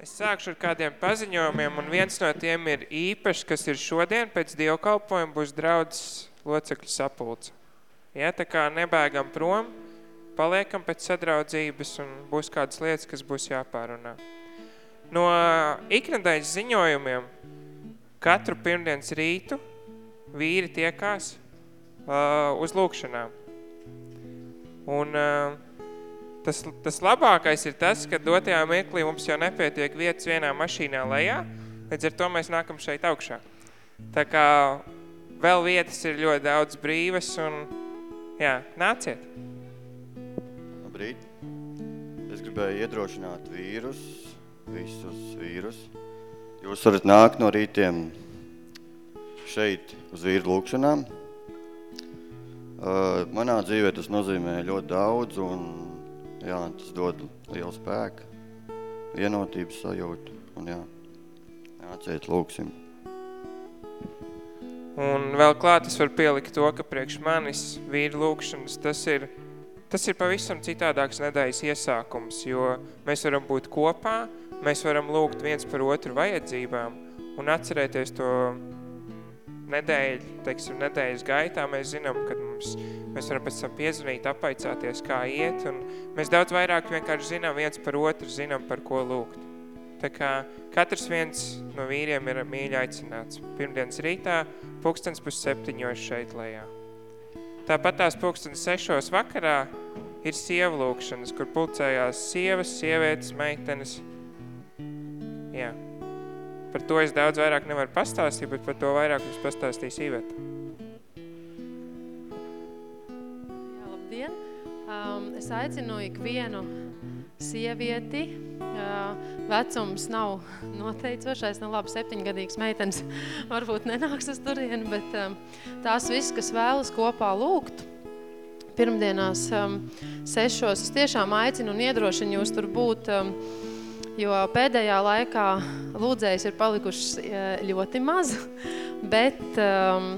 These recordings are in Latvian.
Es sākšu ar kādiem paziņojumiem, un viens no tiem ir īpašs, kas ir šodien pēc dievkalpojuma būs draudzes locekļu sapulce. Ja, tā kā nebēgam prom, paliekam pēc sadraudzības un būs kādas lietas, kas būs jāpārunā. No iknedēļas ziņojumiem katru pirmdienas rītu vīri tiekās uh, uz lūkšanām. Un uh, tas, tas labākais ir tas, ka dotajā mirklī mums jau nepietiek vietas vienā mašīnā lejā, līdz ar to mēs nākam šeit augšā. Tā kā vēl vietas ir ļoti daudz brīvas un, jā, nāciet. Labrīt. Es gribēju iedrošināt vīrus, visus vīrus. Jūs varat nākt no rītiem šeit uz vīru lūkšanām. Manā dzīvē tas nozīmē ļoti daudz un jā, tas dod lielu spēku, vienotības sajūtu un jā, nāciet lūksim. Un vēl klāt es varu pielikt to, ka priekš manis vīru lūkšanas tas ir, tas ir pavisam citādāks nedēļas iesākums, jo mēs varam būt kopā, mēs varam lūgt viens par otru vajadzībām un atcerēties to nedēļu, teiksim, nedēļas gaitā mēs zinām, kad mums, mēs varam pēc tam piezvanīt, apaicāties, kā iet, un mēs daudz vairāk vienkārši zinām viens par otru, zinām, par ko lūgt. Tā kā katrs viens no vīriem ir mīļi aicināts. Pirmdienas rītā, pulkstens pus septiņos šeit lejā. Tāpat tās pulkstens sešos vakarā ir sievu lūkšanas, kur pulcējās sievas, sievietes, meitenes. Par to es daudz vairāk nevaru pastāstīt, bet par to vairāk mums pastāstīs Iveta. Jā, labdien! Um, es aicinu ikvienu sievieti. Uh, vecums nav noteicošais, nu labi, septiņgadīgs meitenes varbūt nenāks uz turieni, bet um, tās viss, kas vēlas kopā lūgt, pirmdienās um, sešos, es tiešām aicinu un iedrošinu jūs tur būt um, jo pēdējā laikā lūdzējas ir palikušas eh, ļoti maz, bet, um,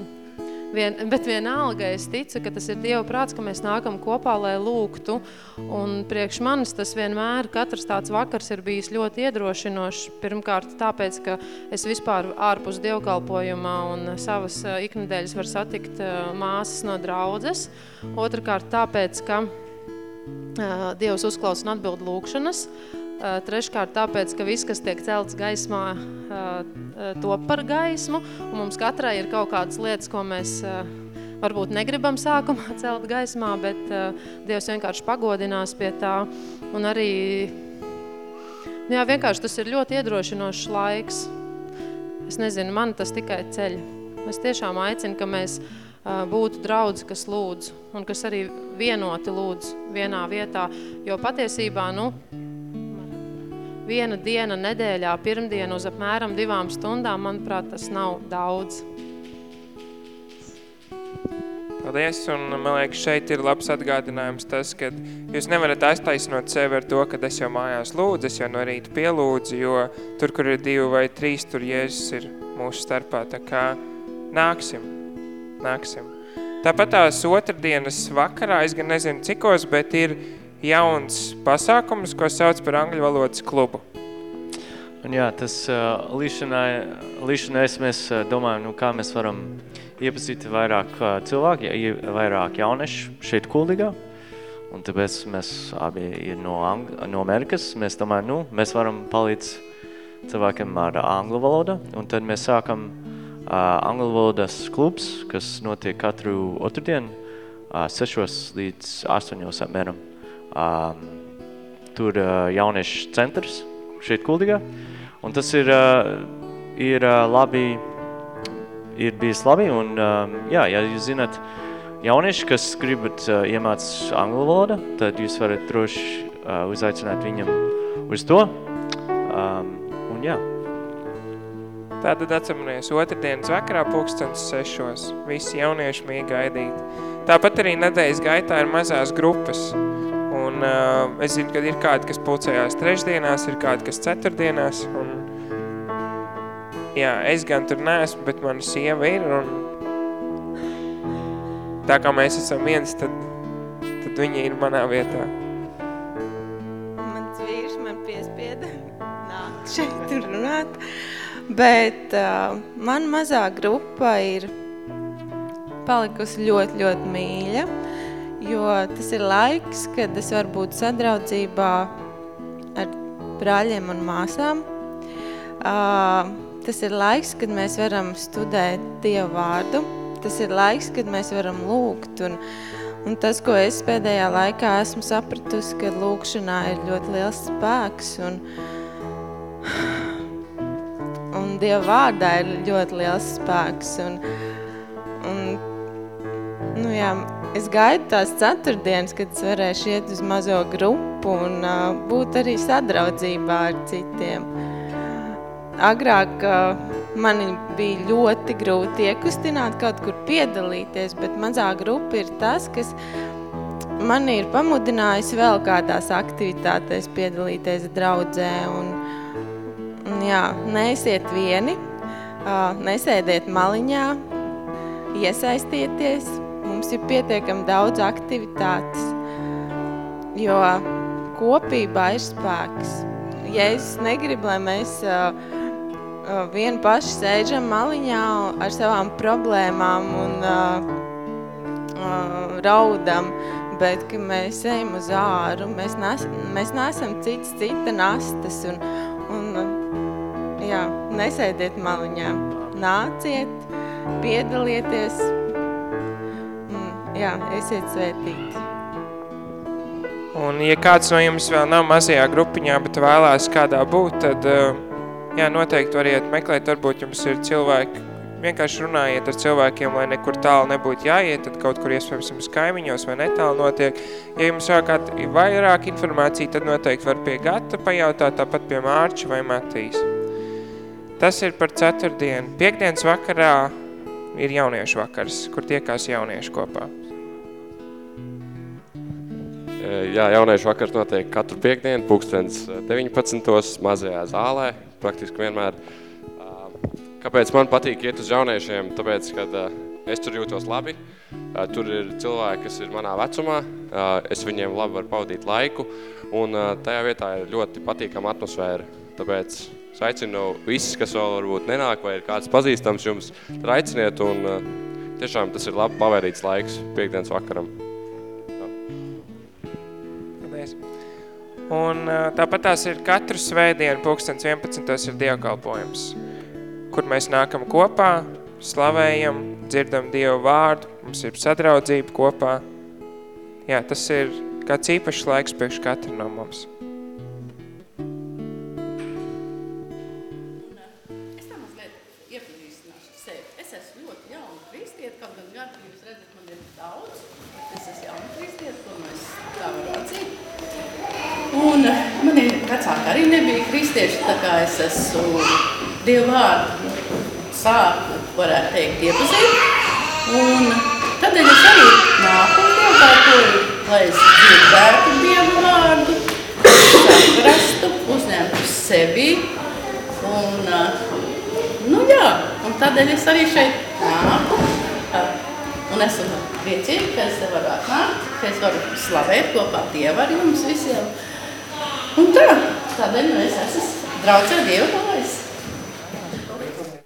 vien, bet vienalga es ticu, ka tas ir Dieva prāts, ka mēs nākam kopā, lai lūgtu, un priekš manis tas vienmēr, katrs tāds vakars ir bijis ļoti iedrošinošs, pirmkārt tāpēc, ka es vispār ārpus dievkalpojumā un savas eh, iknedēļas var satikt eh, māsas no draudzes, otrkārt tāpēc, ka Dievs uzklausa un atbild lūkšanas, Treškārt tāpēc, ka viss, kas tiek celts gaismā, top par gaismu, un mums katrai ir kaut kādas lietas, ko mēs varbūt negribam sākumā celt gaismā, bet Dievs vienkārši pagodinās pie tā. Un arī, nu jā, vienkārši tas ir ļoti iedrošinošs laiks. Es nezinu, man tas tikai ceļ. Es tiešām aicinu, ka mēs būtu draudzi, kas lūdz, un kas arī vienoti lūdz vienā vietā, jo patiesībā, nu, viena diena nedēļā, pirmdiena uz apmēram divām stundām, manuprāt, tas nav daudz. Paldies, un man liekas, šeit ir labs atgādinājums tas, ka jūs nevarat aiztaisnot sevi ar to, ka es jau mājās lūdzu, es jau no rīta pielūdzu, jo tur, kur ir divi vai trīs, tur Jēzus ir mūsu starpā, tā kā nāksim, nāksim. Tāpat tās otrdienas vakarā, es gan nezinu cikos, bet ir jauns pasākums, ko sauc par angļu valodas klubu. Un jā, tas līšanai, līšanais mēs domājam, nu, kā mēs varam iepazīt vairāk cilvēku, vairāk jaunešu šeit kuldīgā. Un tāpēc mēs abi ir no, Ang no Amerikas. Mēs domājam, nu, mēs varam palīdz cilvēkiem ar anglu valodu. Un tad mēs sākam uh, anglu valodas klubs, kas notiek katru otrdienu uh, 6 līdz 8 apmēram um, tur uh, jauniešu centrs šeit Kuldīgā. Un tas ir, uh, ir uh, labi, ir bijis labi. Un, um, jā, ja jūs zināt jaunieši, kas gribat uh, iemācīt anglu valodu, tad jūs varat droši uh, uzaicināt viņam uz to. Um, un jā. Tātad atceramies otrdienas vakarā pulkstens sešos. Visi jaunieši mīja gaidīt. Tāpat arī nedēļas gaitā ir mazās grupas. Un uh, es zinu, ka ir kādi, kas pulcējās trešdienās, ir kādi, kas ceturtdienās. Un, jā, es gan tur neesmu, bet mana sieva ir. Un, tā kā mēs esam viens, tad, tad viņa ir manā vietā. Mans vīrs man piespieda nākt šeit un runāt. Bet uh, man mazā grupa ir palikusi ļoti, ļoti mīļa, jo tas ir laiks, kad es varu būt sadraudzībā ar brāļiem un māsām. Uh, tas ir laiks, kad mēs varam studēt Dievu vārdu. Tas ir laiks, kad mēs varam lūgt un Un tas, ko es pēdējā laikā esmu sapratusi, ka lūkšanā ir ļoti liels spēks un, un Dieva vārdā ir ļoti liels spēks. Un, un, nu jā, es gaidu tās ceturtdienas, kad es varēšu iet uz mazo grupu un uh, būt arī sadraudzībā ar citiem. Agrāk uh, man bija ļoti grūti iekustināt, kaut kur piedalīties, bet mazā grupa ir tas, kas man ir pamudinājis vēl kādās aktivitātēs piedalīties draudzē. Un, un jā, neesiet vieni, nesēdiet maliņā, iesaistieties. Mums ir pietiekami daudz aktivitātes, jo kopībā ir spēks. Ja es negribu, lai mēs uh, vien paši sēžam maliņā ar savām problēmām un uh, uh, raudam, bet, ka mēs ejam uz āru, mēs, nes, mēs nesam cits cita nastas un, un jā, nesēdiet maliņā, nāciet, piedalieties, jā, esiet svētīti. Un, ja kāds no jums vēl nav mazajā grupiņā, bet vēlās kādā būt, tad uh, jā, noteikti variet meklēt, varbūt jums ir cilvēki, vienkārši runājiet ar cilvēkiem, lai nekur tālu nebūtu jāiet, tad kaut kur iespējams jums kaimiņos vai netālu notiek. Ja jums vēl kāda vairāk informācija, tad noteikti var pie Gata pajautāt, tāpat pie Mārča vai Matīs. Tas ir par ceturtdienu. Piekdienas vakarā ir jauniešu vakars, kur tiekās jaunieši kopā. Jā, jauniešu vakars notiek katru piekdienu, pulkstens 19. mazajā zālē, praktiski vienmēr. Kāpēc man patīk iet uz jauniešiem? Tāpēc, kad es tur jūtos labi, tur ir cilvēki, kas ir manā vecumā, es viņiem labi varu pavadīt laiku, un tajā vietā ir ļoti patīkama atmosfēra. Tāpēc es aicinu visus, kas vēl varbūt nenāk vai ir kāds pazīstams jums, tad aiciniet, un tiešām tas ir labi pavērīts laiks piekdienas vakaram. Un tāpat tās ir katru svētdienu, pulkstens 11. ir dievkalpojums, kur mēs nākam kopā, slavējam, dzirdam Dievu vārdu, mums ir sadraudzība kopā. Jā, tas ir kāds īpašs laiks priekš katru no mums. Un mani vecāki arī nebija kristieši, tā kā es esmu Dievu vārdu sāku, varētu teikt, iepazīt. Un tādēļ es arī nāku un dievkārtoju, lai es dzirdētu Dievu vārdu, saprastu, uzņemtu sevi. Un, nu jā, un tādēļ es arī šeit nāku. Un esmu priecīga, ka es te varu atnākt, ka es varu slavēt kopā Dievu ar jums visiem. Un tā, tādēļ mēs esam draudzē Dievu palais.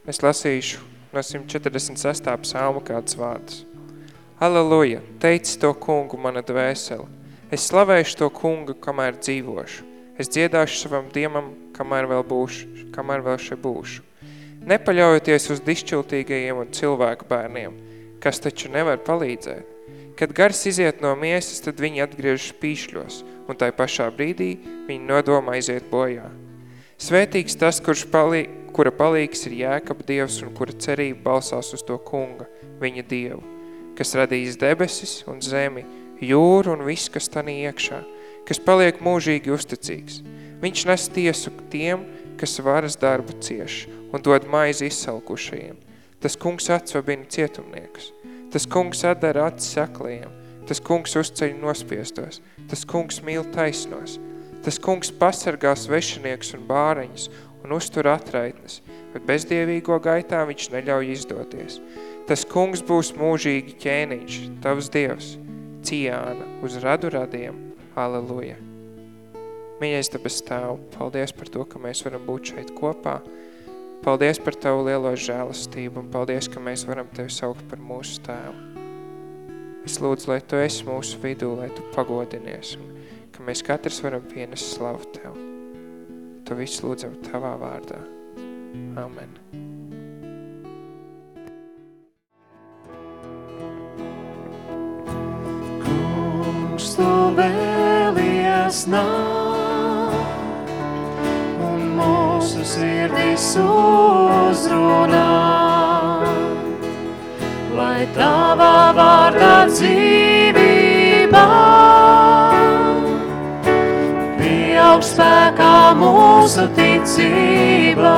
Es lasīšu no 146. psalma kāds vārds. Aleluja, teici to kungu mana dvēsele. Es slavēšu to kungu, kamēr dzīvošu. Es dziedāšu savam diemam, kamēr vēl būšu, kamēr vēl še būšu. Nepaļaujoties uz dišķiltīgajiem un cilvēku bērniem, kas taču nevar palīdzēt. Kad gars iziet no miesas, tad viņi atgriežas pīšļos, un tai pašā brīdī viņi nodoma aiziet bojā. Svētīgs tas, kurš palī, kura palīgs ir Jēkab Dievs un kura cerība balsās uz to kunga, viņa Dievu, kas radījis debesis un zemi, jūru un viss, kas tanī iekšā, kas paliek mūžīgi uzticīgs. Viņš nes tiesu tiem, kas varas darbu cieš un dod maizi izsalkušajiem. Tas kungs atsvabina cietumniekus. Tas kungs atdara acis saklajiem, tas kungs uzceļ nospiestos, tas kungs mīl taisnos, tas kungs pasargā svešinieks un bāreņus un uztur atraitnes, bet bezdievīgo gaitā viņš neļauj izdoties. Tas kungs būs mūžīgi ķēniņš, tavs dievs, ciāna uz radu radiem. Aleluja! Mīļais dabas tēvu, paldies par to, ka mēs varam būt šeit kopā. Paldies par tavu lielo žēlastību un paldies, ka mēs varam tevi saukt par mūsu tēvu. Es lūdzu, lai tu esi mūsu vidū, lai tu pagodinies ka mēs katrs varam pienest slavu tev. Tu visu lūdzam tavā vārdā. Amen. Kungs, tu vēlies nāk un mūsu sirdis uzrunā. Lai tavā vārdā dzīvībā pieaug spēkā mūsu ticībā.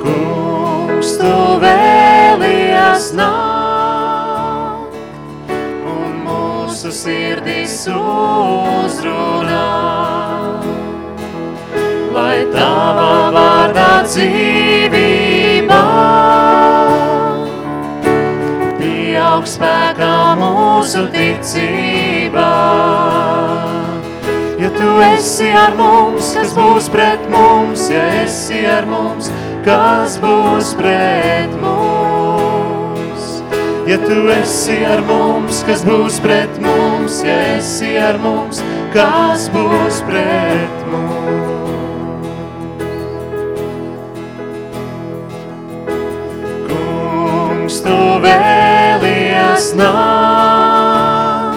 Kungs, tu vēlies nāk un mūsu sirdis uzrunā. Lai tavā vārdā dzīvībā pieaug spēkā mūsu ticībā. Ja tu esi ar mums, kas būs pret mums, ja esi ar mums, kas būs pret mums. Ja tu esi ar mums, kas būs pret mums, ja esi ar mums, kas būs pret mums. Tu vēlies nāk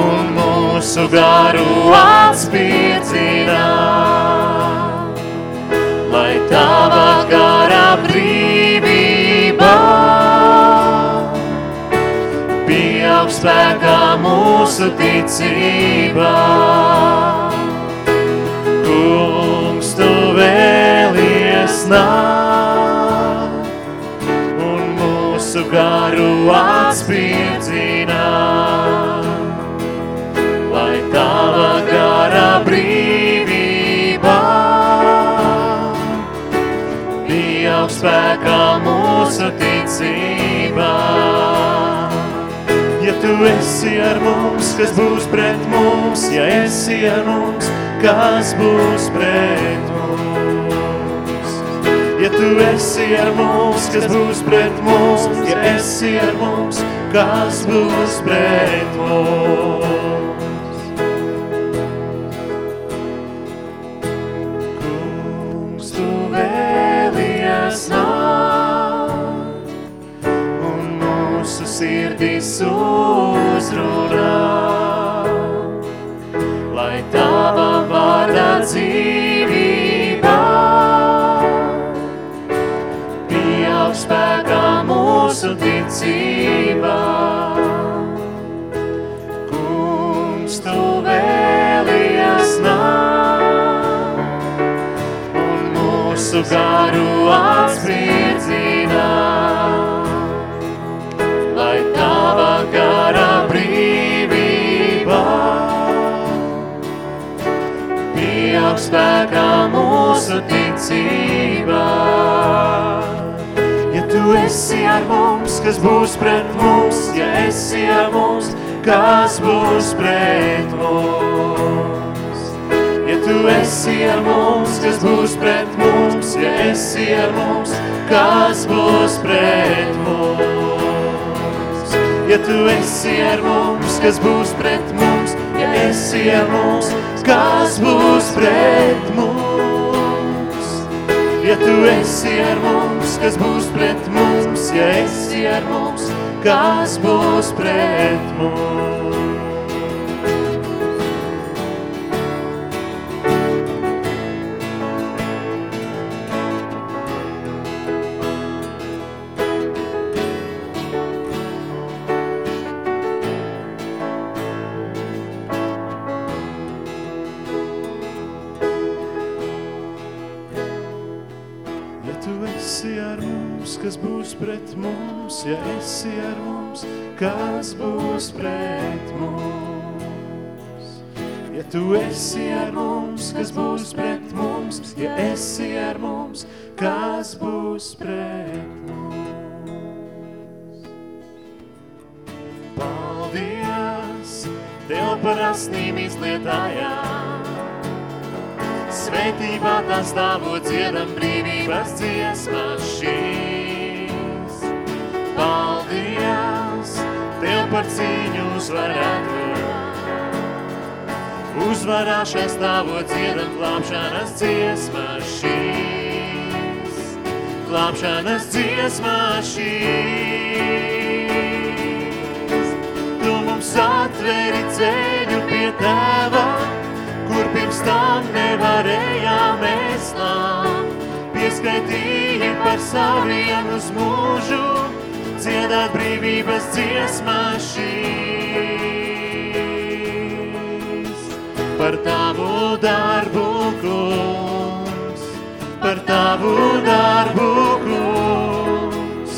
un mūsu garu atspiedzināt, lai tava gara brīvībā pieaug spēkā mūsu ticībā. Kungs, tu vēlies nāk garu atspiedzināt, lai tava gara brīvībā pieaug spēkā mūsu ticībā. Ja tu esi ar mums, kas būs pret mums, ja esi ar mums, kas būs pret mums. Ja tu esi ar mums, kas būs pret mums, ja esi ar mums, kas būs pret mums. Kungs, tu vēlies nāk un mūsu sirdis uzrunā, garu atspiedzināt, lai tava gara brīvībā pieaug spēkā mūsu ticībā. Esi ar mums, kas būs pret mums, ja esi ar mums, kas būs pret mums. Ja tu esi ar mums, kas būs pret mums, ja esi ar mums, kas būs pret mums. Ja tu esi ar mums, kas būs pret mums, ja esi ar mums, kas būs pret mums. Ja tu esi ar mums, kas būs pret mums, ja esi ar mums, kas būs pret mums. Ja esi ar mums, kas būs pret mums. Ja tu esi ar mums, kas būs pret mums, ja esi ar mums, kas būs pret mums. Paldies, Tev par asnīm izlietājā. Svētībā tā stāvot dziedam brīvības dziesmas šīs. Paldies Tev par cīņu uzvarētu. Uzvarā šai stāvot dziedam glābšanas dziesmas šīs. Glābšanas dziesmas šīs. Tu mums atveri ceļu pie Tēva, kur pirms tam nevarējām nākt. Pieskaitīji par saviem uz mūžu, dziedāt brīvības dziesmas šīs. Par tavu darbu, kungs, par tavu darbu, kungs,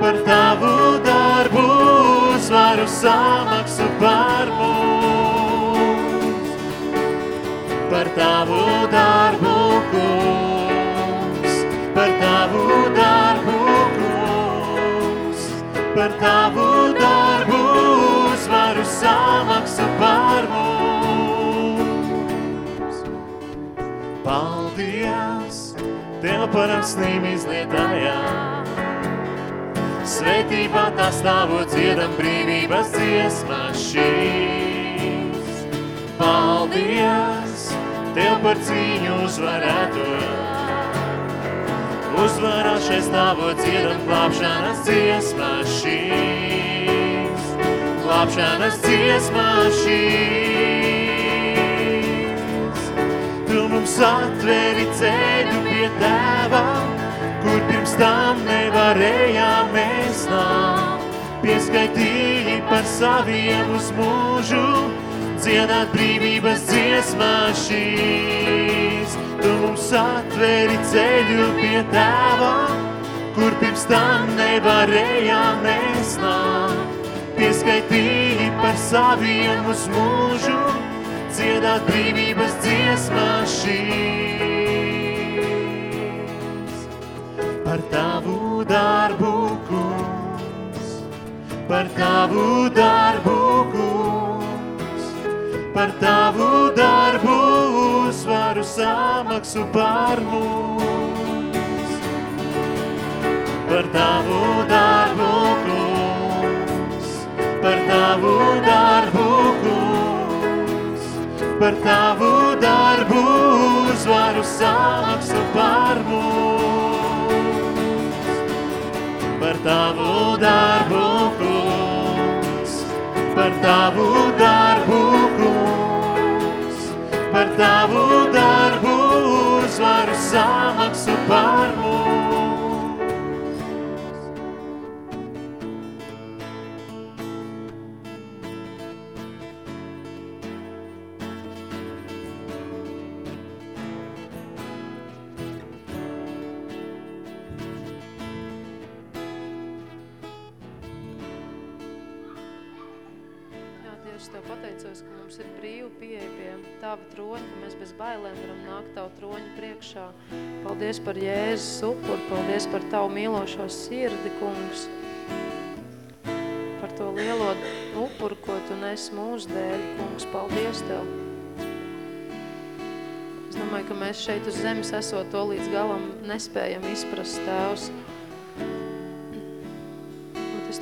par tavu darbu uzvaru samaksu par mums. Par tavu darbu, par tavu darbu uzvaru samaksu par mums. Paldies Tev par asnīm izlietājā. Svētībā tā stāvot dziedam brīvības dziesmas šīs. Paldies Tev par cīņu uzvarēto. Uzvarā šeit stāvot dziedam glābšanas dziesmas šīs. Glābšanas dziesmas šīs. Tu mums atveri ceļu pie Tēva, kur pirms tam nevarējām mēs nākt. Pieskaitīji par saviem uz mūžu, dziedāt brīvības dziesmas šīs. Tu mums atveri ceļu pie Tēva, kur pirms tam nevarējām nākt. Pieskaitīji par saviem uz mūžu, dziedāt brīvības dziesmas šīs. Par tavu darbu, kungs, par tavu darbu, par tavu darbu uzvaru samaksu par mums. Par tavu darbu, kungs, par tavu darbu, kungs, par tavu darbu uzvaru samaksu par mums. Par tavu darbu, kungs, par tavu darbu, tavu darbu uzvaru samaksu pateicos, ka mums ir brīva pieeja pie Tava troņa, ka mēs bez bailēm varam nākt Tavu troņu priekšā. Paldies par Jēzus upuru, paldies par Tavu mīlošo sirdi, kungs. Par to lielo upuru, ko Tu nes mūsu dēļ, kungs. Paldies Tev. Es domāju, ka mēs šeit uz zemes esot to līdz galam nespējam izprast, Tēvs. Es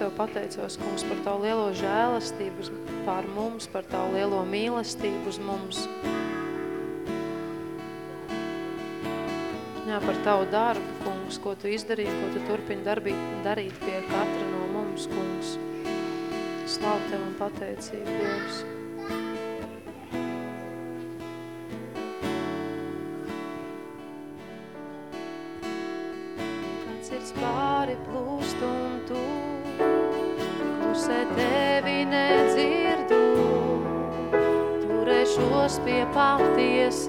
Tev pateicos, kungs, par Tavu lielo žēlastību pār mums, par Tavu lielo mīlestību uz mums. Jā, par Tavu darbu, kungs, ko Tu izdarīji, ko Tu turpini darbīt, darīt pie katra no mums, kungs. Slavu Tev un pateicību, Dievs. Kad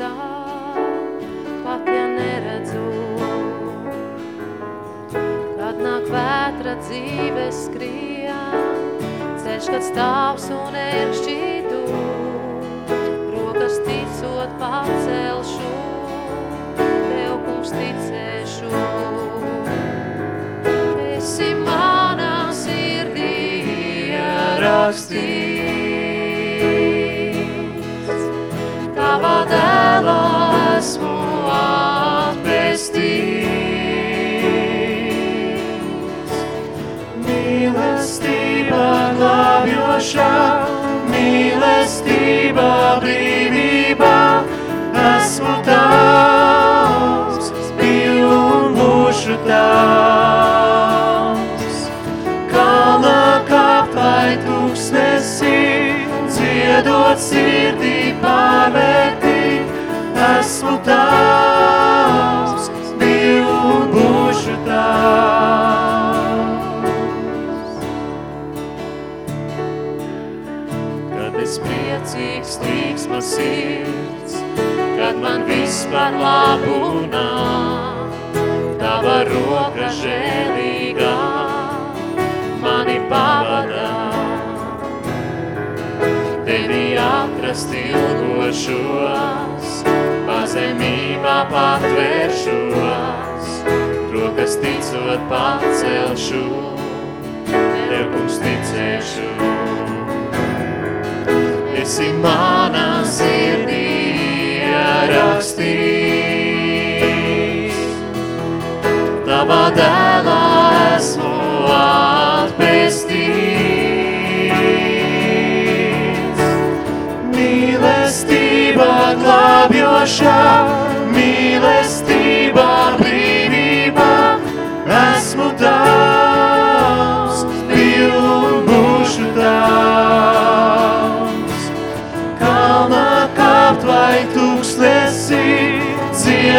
patiesā, pat ja neredzu. Kad nāk vētra dzīve skrien, ceļš, kad stāvs un ēršķītu, glābjošā, mīlestībā, brīvībā, par labu nāk, tava roka žēlīgā mani pavadā. Tevi atrast ilgošos, pazemībā patvēršos, rokas ticot pacelšu, tev kungs ticēšu. Esi manā sirdī rakstīts, tavā dēlā esmu atpestīts. Mīlestībā glābjošā, mīlestībā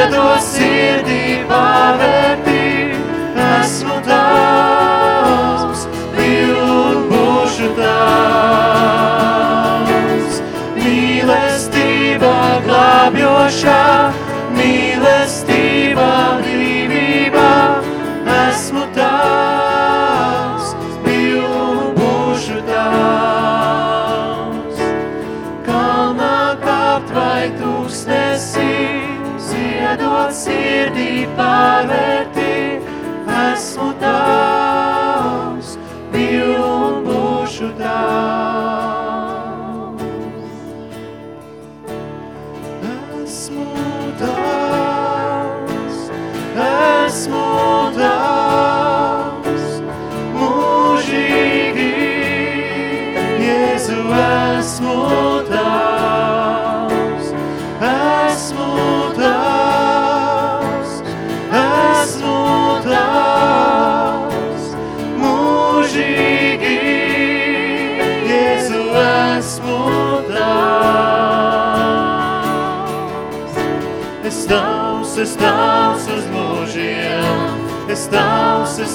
dziedot sirdī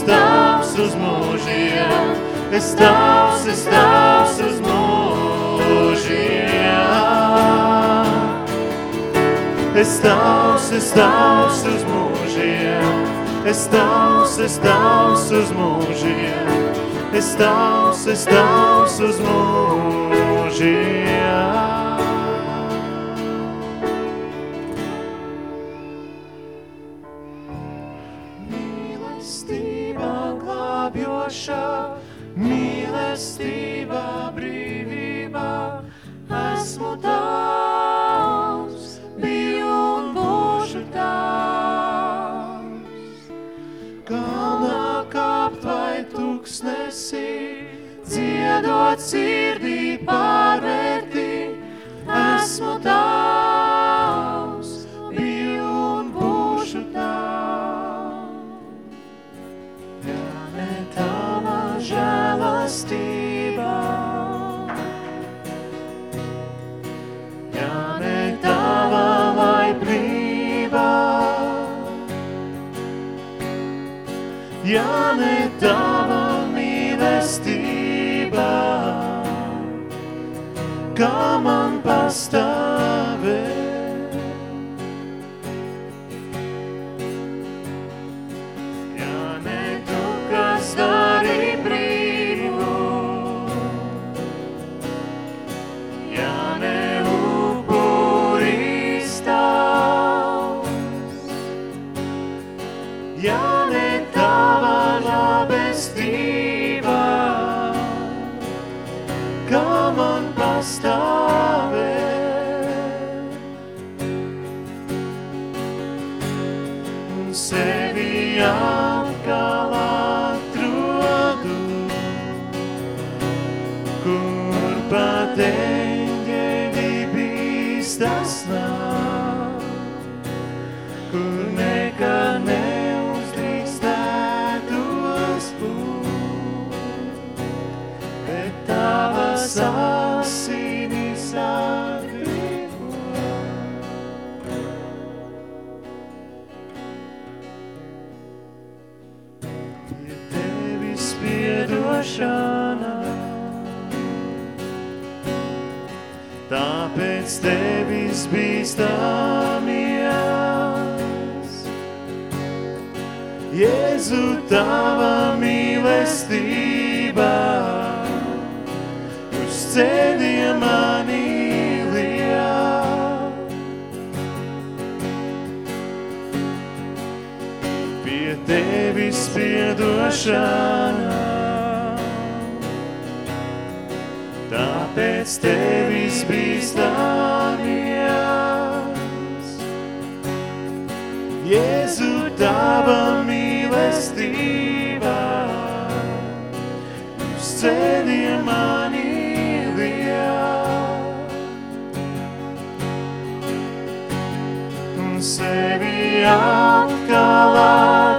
tavs, es tavs uz mūžiem, es tavs, es tavs uz mūžiem. Es tavs, es tavs uz mūžiem, es tavs, es tavs uz mūžiem, es tavs, es tavs uz mūžiem. Glābjošā, mīlestībā brīvībā, esmu tavs, biju un būšu tavs. Kalnā kāpt vai tūkstnesī, dziedot sirdī pārvērtī, esmu tavs, ja ne tava mīlestībā, kā man pastāvēt. this thing. Bīstamies. Jēzu, tava mīlestība, uz ceļiem mani liel. Pie tevis piedošana, tāpēc tevis bīstamies. Jēzu, tava mīlestība, uz ceļiem mani liel. Un sevi atkal atrodu,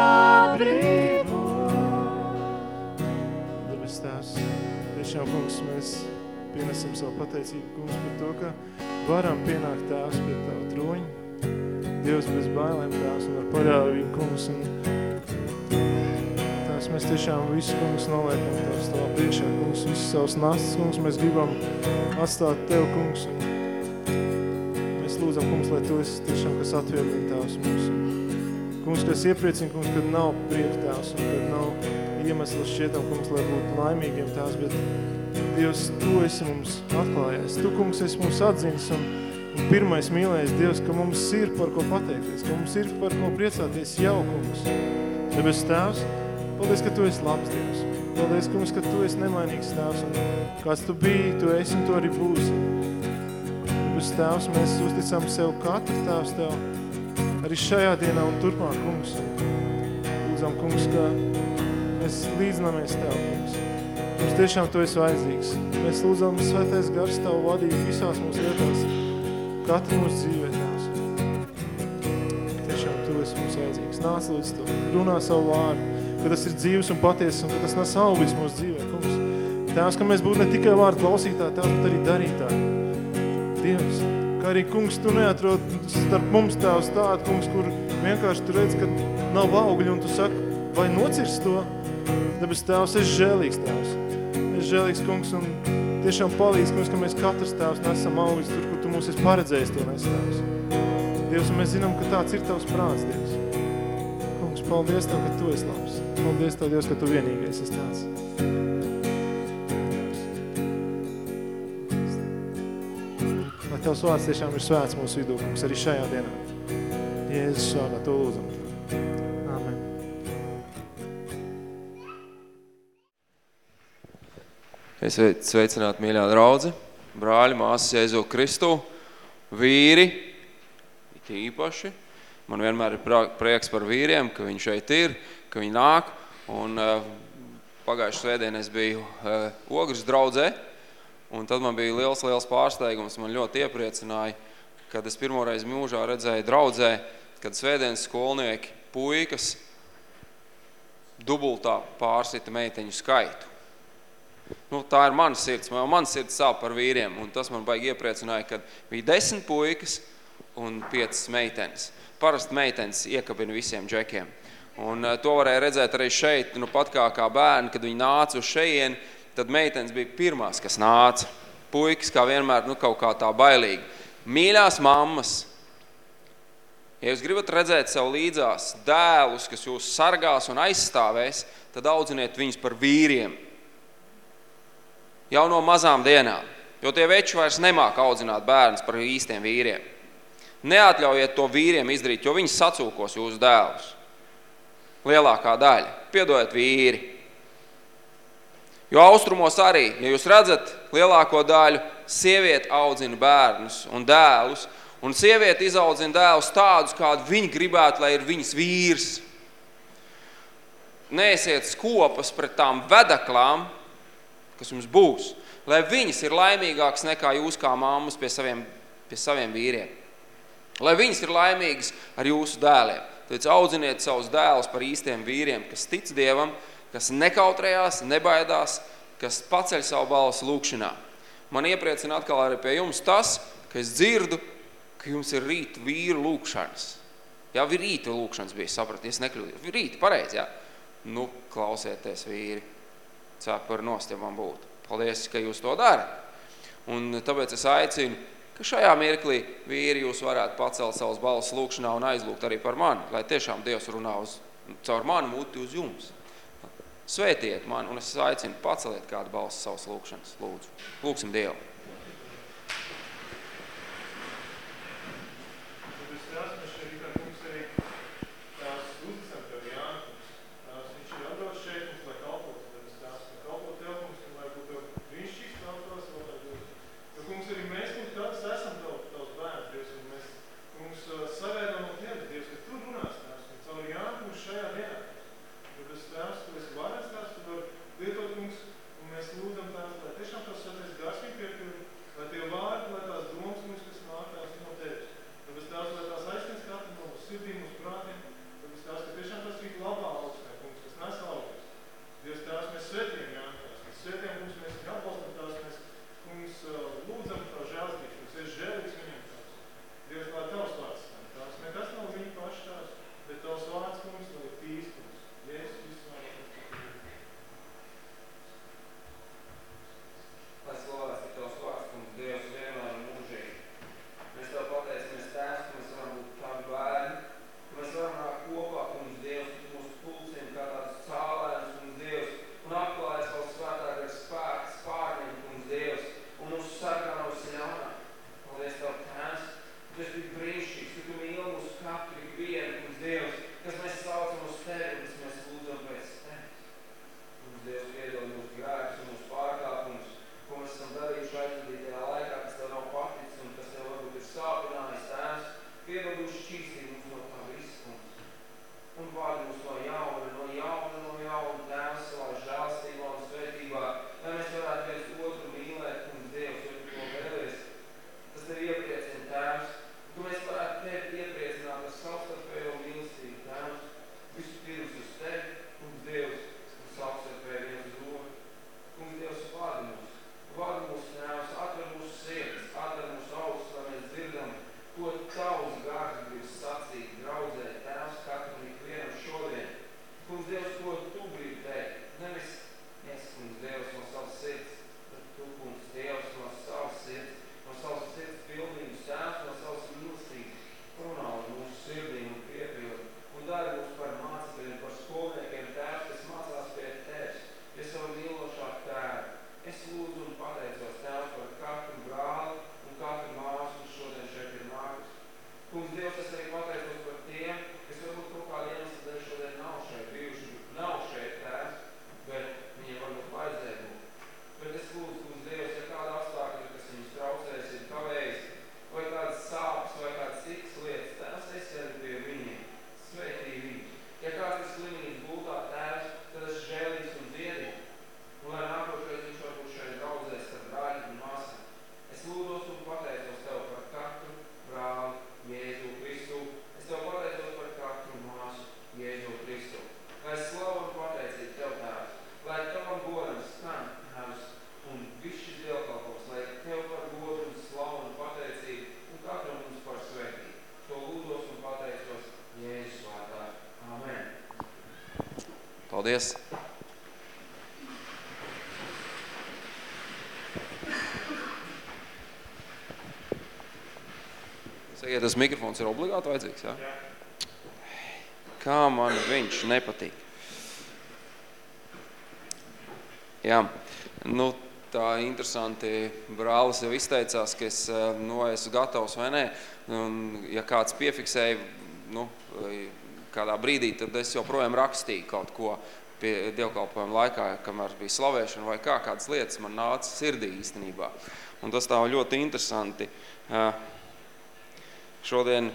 atbrīvo. Debes Tēvs, tiešām, kungs, mēs pienesam savu pateicību, kungs, par to, ka varam pienākt Tēvs pie Tavu troņa. Dievs bez bailēm Tēvs un ar paļāvību, kungs, un Tēvs, mēs tiešām visu, kungs, noliekam Tavs Tavā priekšā, kungs, visu savus nastas, kungs, mēs gribam atstāt Tev, kungs, un mēs lūdzam, kungs, lai Tu esi tiešām, kas atviegli Tavs mums. Kungs, kas iepriecina, kungs, kad nav prieka Tēvs un kad nav iemesls šķietam, kungs, lai būtu laimīgiem Tēvs, bet Dievs, Tu esi mums atklājies. Tu, kungs, esi mums atzinis un, un pirmais mīlējis Dievs, ka mums ir par ko pateikties, ka mums ir par ko priecāties jau, kungs. Debes Tēvs, paldies, ka Tu esi labs Dievs. Paldies, kungs, ka Tu esi nemainīgs Tēvs un kāds Tu biji, Tu esi un Tu arī būsi. Debes Tēvs, mēs uzticam sev katru Tēvs Tev, arī šajā dienā un turpmāk, kungs. Lūdzam, kungs, ka mēs līdzināmies Tev, kungs. Mums tiešām Tu esi vajadzīgs. Mēs lūdzam, svētais gars Tavu vadīt visās mūsu lietās, katru mūsu dzīvē, Tēvs. Tiešām Tu esi mums vajadzīgs. Nāc lūdzu to, runā savu vārdu, ka tas ir dzīves un patiesas un ka tas nes augļus mūsu dzīvē, kungs. Tēvs, ka mēs būtu ne tikai vārdu klausītāji, Tēvs, bet arī darītāji. Arī, kungs, Tu neatrod starp mums Tēvs tādu, kungs, kur vienkārši Tu redz, ka nav augļi un Tu saki, vai nocirs to? Debes Tēvs, es žēlīgs Tēvs. Es žēlīgs, kungs, un tiešām palīdz, kungs, ka mēs katrs Tēvs nesam augļus tur, kur Tu mūs esi paredzējis to nes Tēvs. Dievs, un mēs zinām, ka tāds ir Tavs prāts, Dievs. Kungs, paldies Tev, ka Tu esi labs. Paldies Tev, Dievs, ka Tu vienīgais esi tāds. Tavs vārds tiešām ir svēts mūsu vidū, kungs, arī šajā dienā. Jēzus vārdā to lūdzam. Amen. Es sveicinātu mīļā draudze, brāļi, māsas Jēzu Kristu, vīri, it īpaši. Man vienmēr ir prieks par vīriem, ka viņi šeit ir, ka viņi nāk. Un uh, pagājušajā svētdien es biju uh, Ogres draudzē, un tad man bija liels, liels pārsteigums. Man ļoti iepriecināja, kad es pirmoreiz mūžā redzēju draudzē, kad svētdienas skolnieki, puikas, dubultā pārsita meiteņu skaitu. Nu, tā ir mana sirds, man, man sirds sāp par vīriem, un tas man baigi iepriecināja, kad bija desmit puikas un piecas meitenes. Parasti meitenes iekabina visiem džekiem. Un uh, to varēja redzēt arī šeit, nu pat kā, kā bērni, kad viņi nāca uz šeien, tad meitenes bija pirmās, kas nāca. Puikas kā vienmēr, nu kaut kā tā bailīgi. Mīļās mammas, ja jūs gribat redzēt sev līdzās dēlus, kas jūs sargās un aizstāvēs, tad audziniet viņus par vīriem jau no mazām dienām, jo tie veči vairs nemāk audzināt bērnus par īstiem vīriem. Neatļaujiet to vīriem izdarīt, jo viņi sacūkos jūsu dēlus. Lielākā daļa. Piedodiet vīri. Jo austrumos arī, ja jūs redzat lielāko daļu, sieviete audzina bērnus un dēlus, un sieviete izaudzina dēlus tādus, kādu viņi gribētu, lai ir viņas vīrs. Neesiet skopas pret tām vedaklām, kas jums būs, lai viņas ir laimīgākas nekā jūs kā mammas pie saviem, pie saviem vīriem. Lai viņas ir laimīgas ar jūsu dēliem. Tad audziniet savus dēlus par īstiem vīriem, kas tic Dievam, kas nekautrējās, nebaidās, kas paceļ savu balsu lūkšanā. Man iepriecina atkal arī pie jums tas, ka es dzirdu, ka jums ir rīt vīru lūkšanas. Jā, rīta lūkšanas bija, saprati, es nekļūdu. Rīta, pareizi, jā. Nu, klausieties vīri, cepuri nost, ja man būtu. Paldies, ka jūs to dara. Un tāpēc es aicinu, ka šajā mirklī vīri jūs varētu pacelt savus balsus lūkšanā un aizlūgt arī par mani, lai tiešām Dievs runā uz, caur manu muti uz jums. Svētiet mani, un es aicinu paceliet kādu balsu savas lūkšanas, lūdzu. Lūksim Dievu. Paldies! Sakiet, tas mikrofons ir obligāti vajadzīgs, jā? Kā man viņš nepatīk. Jā, nu tā interesanti brālis jau izteicās, ka es nu, esmu gatavs vai nē. Un, ja kāds piefiksēja, nu, kādā brīdī, tad es joprojām rakstīju kaut ko pie dievkalpojuma laikā, kamēr bija slavēšana vai kā, kādas lietas man nāca sirdī īstenībā. Un tas tā ļoti interesanti. Šodien,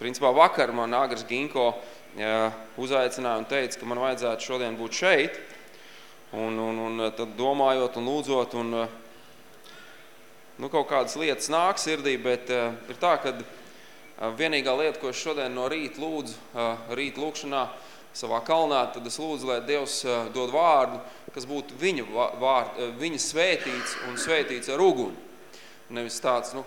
principā vakar man Agars Ginko uzaicināja un teica, ka man vajadzētu šodien būt šeit. Un, un, un tad domājot un lūdzot, un nu, kaut kādas lietas nāk sirdī, bet ir tā, ka vienīgā lieta, ko es šodien no rīta lūdzu, rīt lūkšanā, savā kalnā, tad es lūdzu, lai Dievs uh, dod vārdu, kas būtu viņa, vārd, uh, viņa svētīts un svētīts ar uguni. Nevis tāds, nu,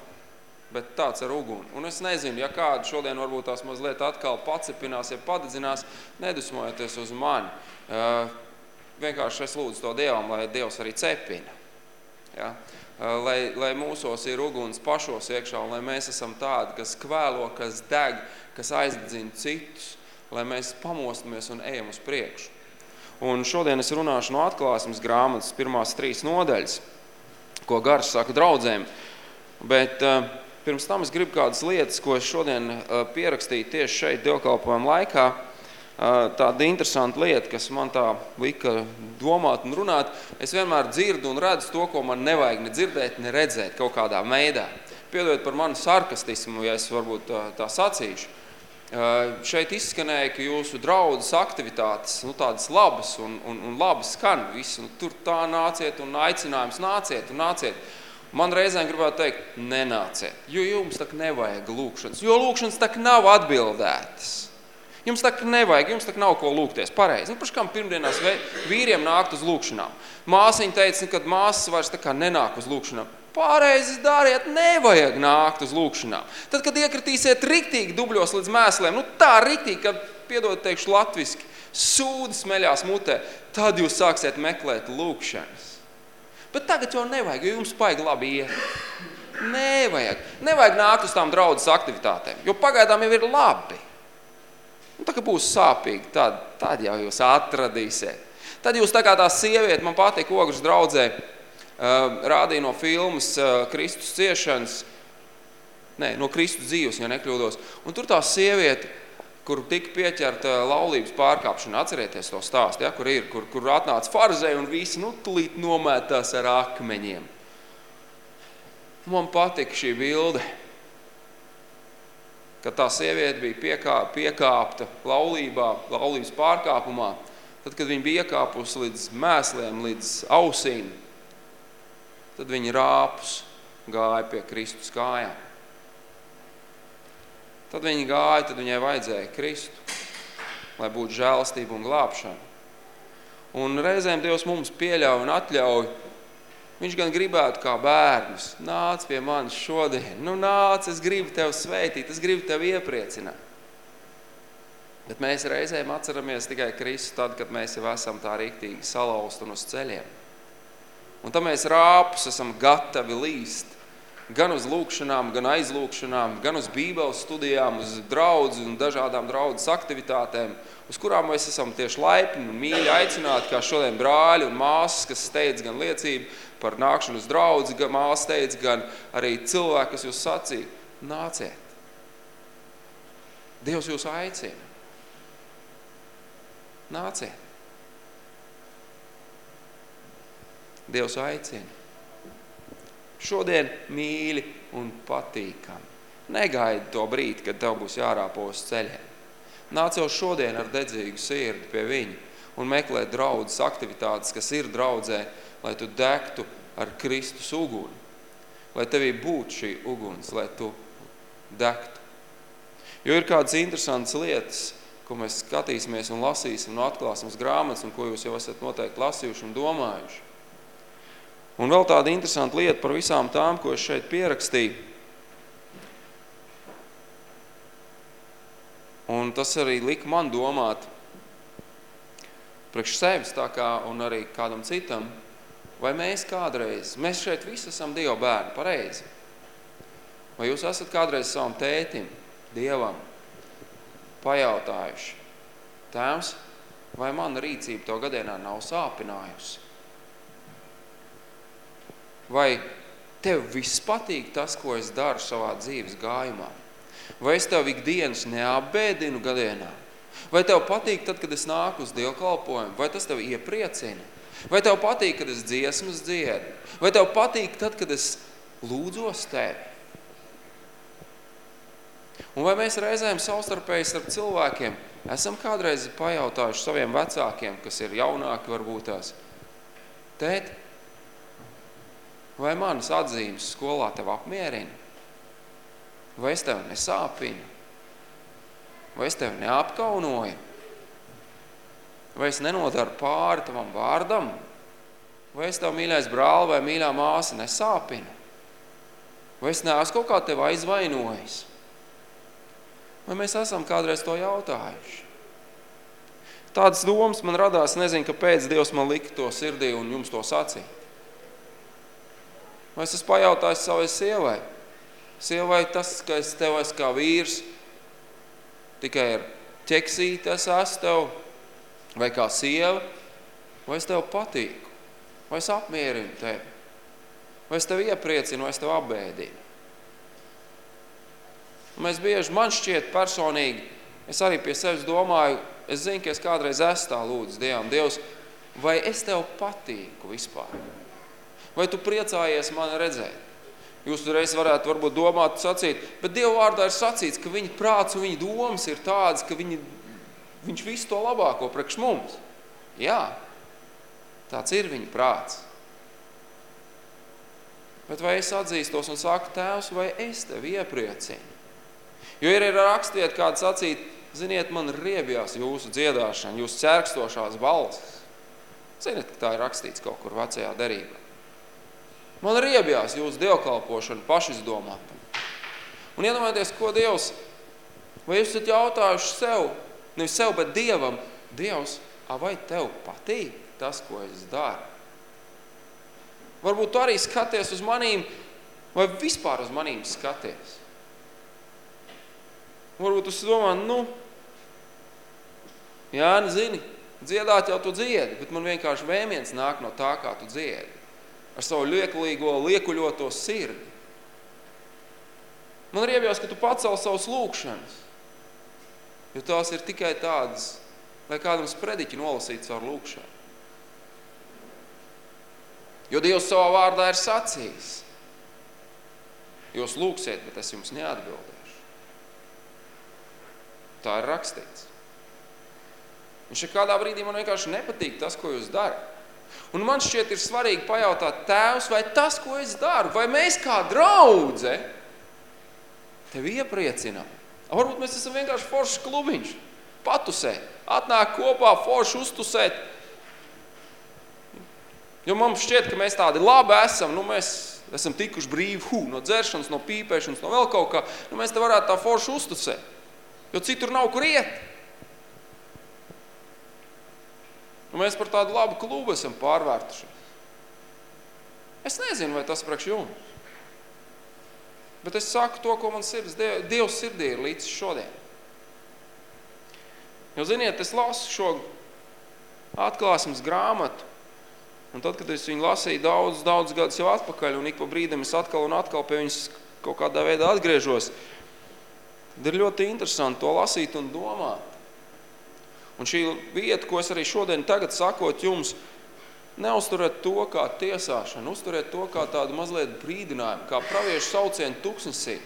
bet tāds ar uguni. Un es nezinu, ja kādu šodien varbūt tās mazliet atkal pacipinās, ja padedzinās, nedusmojoties uz mani. Uh, vienkārši es lūdzu to Dievam, lai Dievs arī cepina. Ja? Lai, lai mūsos ir uguns pašos iekšā, un lai mēs esam tādi, kas kvēlo, kas deg, kas aizdedzina citus, lai mēs pamostamies un ejam uz priekšu. Un šodien es runāšu no atklāsmes grāmatas pirmās trīs nodaļas, ko garš saka draudzēm. Bet uh, pirms tam es gribu kādas lietas, ko es šodien uh, pierakstīju tieši šeit dievkalpojuma laikā. Uh, tāda interesanta lieta, kas man tā lika domāt un runāt. Es vienmēr dzirdu un redzu to, ko man nevajag ne dzirdēt, ne redzēt kaut kādā veidā. Piedodiet par manu sarkastismu, ja es varbūt tā, tā sacīšu. Šeit izskanēja, ka jūsu draudzes aktivitātes, nu, tādas labas un, un, un labi skan visi, nu, tur tā nāciet un aicinājums nāciet un nāciet. Man reizēm gribētu teikt, nenāciet, jo jums tak nevajag lūkšanas, jo lūkšanas tak nav atbildētas. Jums tak nevajag, jums tak nav ko lūgties pareizi. Nu, kam pirmdienās vīriem nākt uz lūkšanām? Māsiņa teica, ka māsas vairs tā nenāk uz lūkšanām. Pareizi dariet, nevajag nākt uz lūkšanām. Tad, kad iekritīsiet riktīgi dubļos līdz mēsliem, nu tā riktīgi, kad, piedod teikšu latviski, sūdi smeļās mutē, tad jūs sāksiet meklēt lūkšanas. Bet tagad jau nevajag, jo jums paigi labi iet. Nevajag. Nevajag nākt uz tām draudzes aktivitātēm, jo pagaidām jau ir labi. Un tā, ka būs sāpīgi, tad, tad jau jūs atradīsiet. Tad jūs tā kā tā sieviete, man patīk ogras draudzē, rādīja no filmas eh, Kristus ciešanas, nē, no Kristus dzīves, ja nekļūdos. Un tur tā sieviete, kur tika pieķerta laulības pārkāpšana, atcerieties to stāstu, ja, kur ir, kur, kur atnāca farzē un visi, nu, tulīt nomētās ar akmeņiem. Man patika šī bilde, kad tā sieviete bija piekā, piekāpta laulībā, laulības pārkāpumā, tad, kad viņa bija iekāpusi līdz mēsliem, līdz ausīm, tad viņi rāpus gāja pie Kristus kājām. Tad viņi gāja, tad viņai vajadzēja Kristu, lai būtu žēlastība un glābšana. Un reizēm Dievs mums pieļauj un atļauj. Viņš gan gribētu kā bērnus, nāc pie manis šodien, nu nāc, es gribu tevi sveitīt, es gribu tevi iepriecināt. Bet mēs reizēm atceramies tikai Kristu tad, kad mēs jau esam tā rīktīgi salauzt un uz ceļiem. Un tad mēs rāpus esam gatavi līst. Gan uz lūkšanām, gan aizlūkšanām, gan uz bībeles studijām, uz draudzi un dažādām draudzes aktivitātēm, uz kurām mēs esam tieši laipni un mīļi aicināti, kā šodien brāļi un māsas, kas steidz gan liecību par nākšanu uz draudzi, gan māsas steidz, gan arī cilvēki, kas jūs sacīja, nāciet. Dievs jūs aicina. Nāciet. Dievs aicina. Šodien mīļi un patīkami. Negaidi to brīdi, kad tev būs jārāpo uz ceļiem. Nāc jau šodien ar dedzīgu sirdi pie viņa un meklē draudzes aktivitātes, kas ir draudzē, lai tu degtu ar Kristus uguni. Lai tevī būtu šī uguns, lai tu degtu. Jo ir kādas interesantas lietas, ko mēs skatīsimies un lasīsim no atklāsmes grāmatas, un ko jūs jau esat noteikti lasījuši un domājuši. Un vēl tāda interesanta lieta par visām tām, ko es šeit pierakstīju. Un tas arī lika man domāt priekš sevis tā kā un arī kādam citam, vai mēs kādreiz, mēs šeit visi esam Dieva bērni, pareizi. Vai jūs esat kādreiz savam tētim, Dievam, pajautājuši, tēvs, vai mana rīcība to gadienā nav sāpinājusi? Vai tev viss patīk tas, ko es daru savā dzīves gājumā? Vai es tev ikdienas neapbēdinu gadienā? Vai tev patīk tad, kad es nāku uz dievkalpojumu? Vai tas tev iepriecina? Vai tev patīk, kad es dziesmas dziedu? Vai tev patīk tad, kad es lūdzos tevi? Un vai mēs reizēm savstarpēji starp cilvēkiem esam kādreiz pajautājuši saviem vecākiem, kas ir jaunāki varbūt tās, tēt, Vai manas atzīmes skolā tev apmierina? Vai es tev nesāpinu? Vai es tev neapkaunoju? vai es nenodaru pāri tavam vārdam, vai es tev mīļais brāli vai mīļā māsa nesāpinu, vai es neesmu kaut kā tev aizvainojis. Vai mēs esam kādreiz to jautājuši? Tādas domas man radās, nezinu, kāpēc Dievs man lika to sirdī un jums to sacīja. Vai es esmu pajautājis savai sievai? Sievai tas, ka es tev esmu kā vīrs, tikai ar ķeksīti es esmu tev, vai kā sieva, vai es tev patīku, vai es apmierinu tevi, vai es tev iepriecinu, vai es tev apbēdinu. Un mēs bieži, man šķiet personīgi, es arī pie sevis domāju, es zinu, ka es kādreiz esmu tā lūdzu Dievam, Dievs, vai es tev patīku vispār? Vai tu priecājies mani redzēt? Jūs reiz varētu varbūt domāt, sacīt, bet Dieva vārdā ir sacīts, ka viņa prāts un viņa domas ir tādas, ka viņa, viņš visu to labāko priekš mums. Jā, tāds ir viņa prāts. Bet vai es atzīstos un saku, tēvs, vai es tevi iepriecinu? Jo ir arī rakstiet kāds sacīt, ziniet, man riebjās jūsu dziedāšana, jūsu ķērkstošās balsis. Ziniet, ka tā ir rakstīts kaut kur vecajā derībā. Man riebjās jūsu dievkalpošana pašizdomāta. Un iedomājieties, ko Dievs, vai jūs esat jautājuši sev, nevis sev, bet Dievam, Dievs, a vai tev patīk tas, ko es daru? Varbūt tu arī skaties uz manīm, vai vispār uz manīm skaties. Varbūt tu domā, nu, jā, zini, dziedāt jau tu dziedi, bet man vienkārši vēmiens nāk no tā, kā tu dziedi ar savu liekulīgo, liekuļoto sirdi. Man ir iebjās, ka tu pacēl savus lūkšanas, jo tās ir tikai tādas, lai kādam sprediķi nolasītu caur lūkšanu. Jo Dievs savā vārdā ir sacījis, jūs lūksiet, bet es jums neatbildēšu. Tā ir rakstīts. Un šeit kādā brīdī man vienkārši nepatīk tas, ko jūs darat. Un man šķiet ir svarīgi pajautāt, tēvs, vai tas, ko es daru, vai mēs kā draudze tevi iepriecinām. Varbūt mēs esam vienkārši foršs klubiņš, patusēt, atnāk kopā, forši uztusēt. Jo man šķiet, ka mēs tādi labi esam, nu mēs esam tikuši brīvi hu, no dzeršanas, no pīpēšanas, no vēl kaut kā, nu mēs te varētu tā forši uztusēt, jo citur nav kur iet. Un mēs par tādu labu klubu esam pārvērtušies. Es nezinu, vai tas priekš jums. Bet es saku to, ko man sirds, Dievs sirdī ir līdz šodien. Jo, ziniet, es lasu šo atklāsmes grāmatu, un tad, kad es viņu lasīju daudz, daudz gadus jau atpakaļ, un ik pa brīdim es atkal un atkal pie viņas kaut kādā veidā atgriežos, tad ir ļoti interesanti to lasīt un domāt. Un šī vieta, ko es arī šodien tagad sakot jums, neuzturiet to kā tiesāšanu, uzturiet to kā tādu mazliet brīdinājumu, kā praviešu saucienu tuksnesī.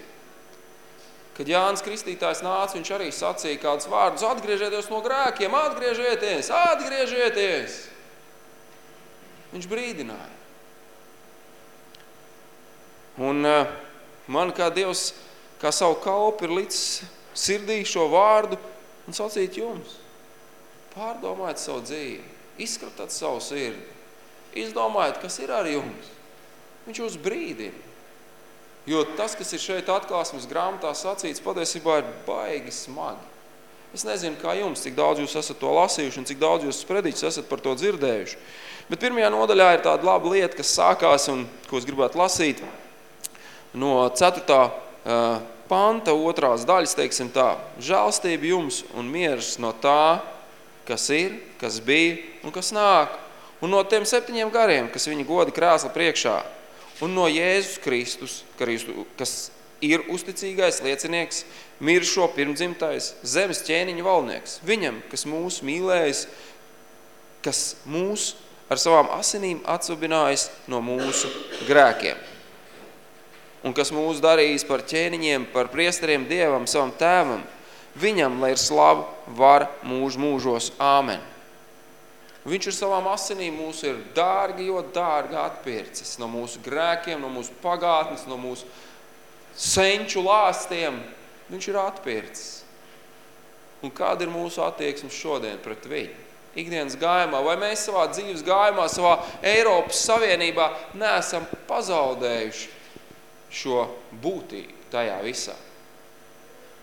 Kad Jānis Kristītājs nāca, viņš arī sacīja kādus vārdus, atgriežieties no grēkiem, atgriežieties, atgriežieties. Viņš brīdināja. Un uh, man kā Dievs, kā savu kalpu ir līdz sirdī šo vārdu un sacīt jums. Pārdomājiet savu dzīvi, izskatāt savu sirdi, izdomājiet, kas ir ar jums. Viņš jūs brīdina. Jo tas, kas ir šeit atklāsmes grāmatā sacīts, patiesībā ir baigi smagi. Es nezinu, kā jums, cik daudz jūs esat to lasījuši un cik daudz jūs sprediķis esat par to dzirdējuši. Bet pirmajā nodaļā ir tāda laba lieta, kas sākās un ko es gribētu lasīt no 4. panta otrās daļas, teiksim tā. Žālstība jums un mieras no tā, kas ir, kas bija un kas nāk. Un no tiem septiņiem gariem, kas viņa goda krēsla priekšā, un no Jēzus Kristus, kas ir uzticīgais liecinieks, miršo pirmdzimtais, zemes ķēniņa valnieks. Viņam, kas mūs mīlējis, kas mūs ar savām asinīm atsubinājis no mūsu grēkiem. Un kas mūs darījis par ķēniņiem, par priesteriem Dievam, savam tēvam, Viņam, lai ir slava, var mūž mūžos. Āmen. Viņš ar savām asinīm mūs ir dārgi, jo dārgi atpircis no mūsu grēkiem, no mūsu pagātnes, no mūsu senču lāstiem. Viņš ir atpircis. Un kāda ir mūsu attieksme šodien pret viņu? ikdienas gājumā, vai mēs savā dzīves gājumā, savā Eiropas Savienībā neesam pazaudējuši šo būtību tajā visā.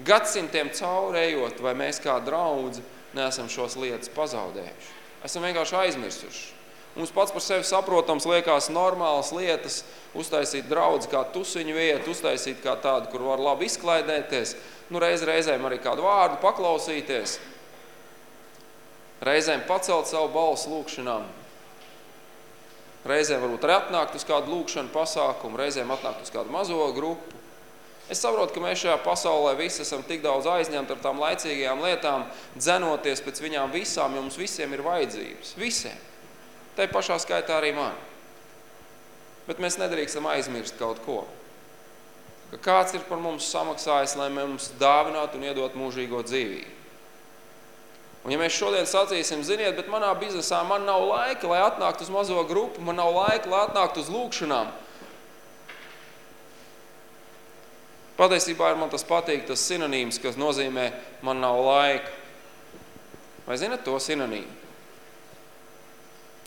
Gadsimtiem caurējot, vai mēs kā draudzi neesam šos lietas pazaudējuši. Esam vienkārši aizmirsuši. Mums pats par sevi saprotams liekas normālas lietas, uztaisīt draudz kā tusiņu vietu, uztaisīt kā tādu, kur var labi izklaidēties, nu reiz reizēm arī kādu vārdu paklausīties, reizēm pacelt savu balsu lūkšanām, reizēm varbūt arī atnākt uz kādu lūkšanu pasākumu, reizēm atnākt uz kādu mazo grupu. Es saprotu, ka mēs šajā pasaulē visi esam tik daudz aizņemti ar tām laicīgajām lietām, dzenoties pēc viņām visām, jo mums visiem ir vajadzības. Visiem. Tai pašā skaitā arī man. Bet mēs nedrīkstam aizmirst kaut ko. Ka kāds ir par mums samaksājis, lai mums dāvinātu un iedot mūžīgo dzīvību. Un ja mēs šodien sacīsim, ziniet, bet manā biznesā man nav laika, lai atnāktu uz mazo grupu, man nav laika, lai atnāktu uz lūkšanām. Patiesībā man tas patīk, tas sinonīms, kas nozīmē man nav laika. Vai zinat to sinonīmu?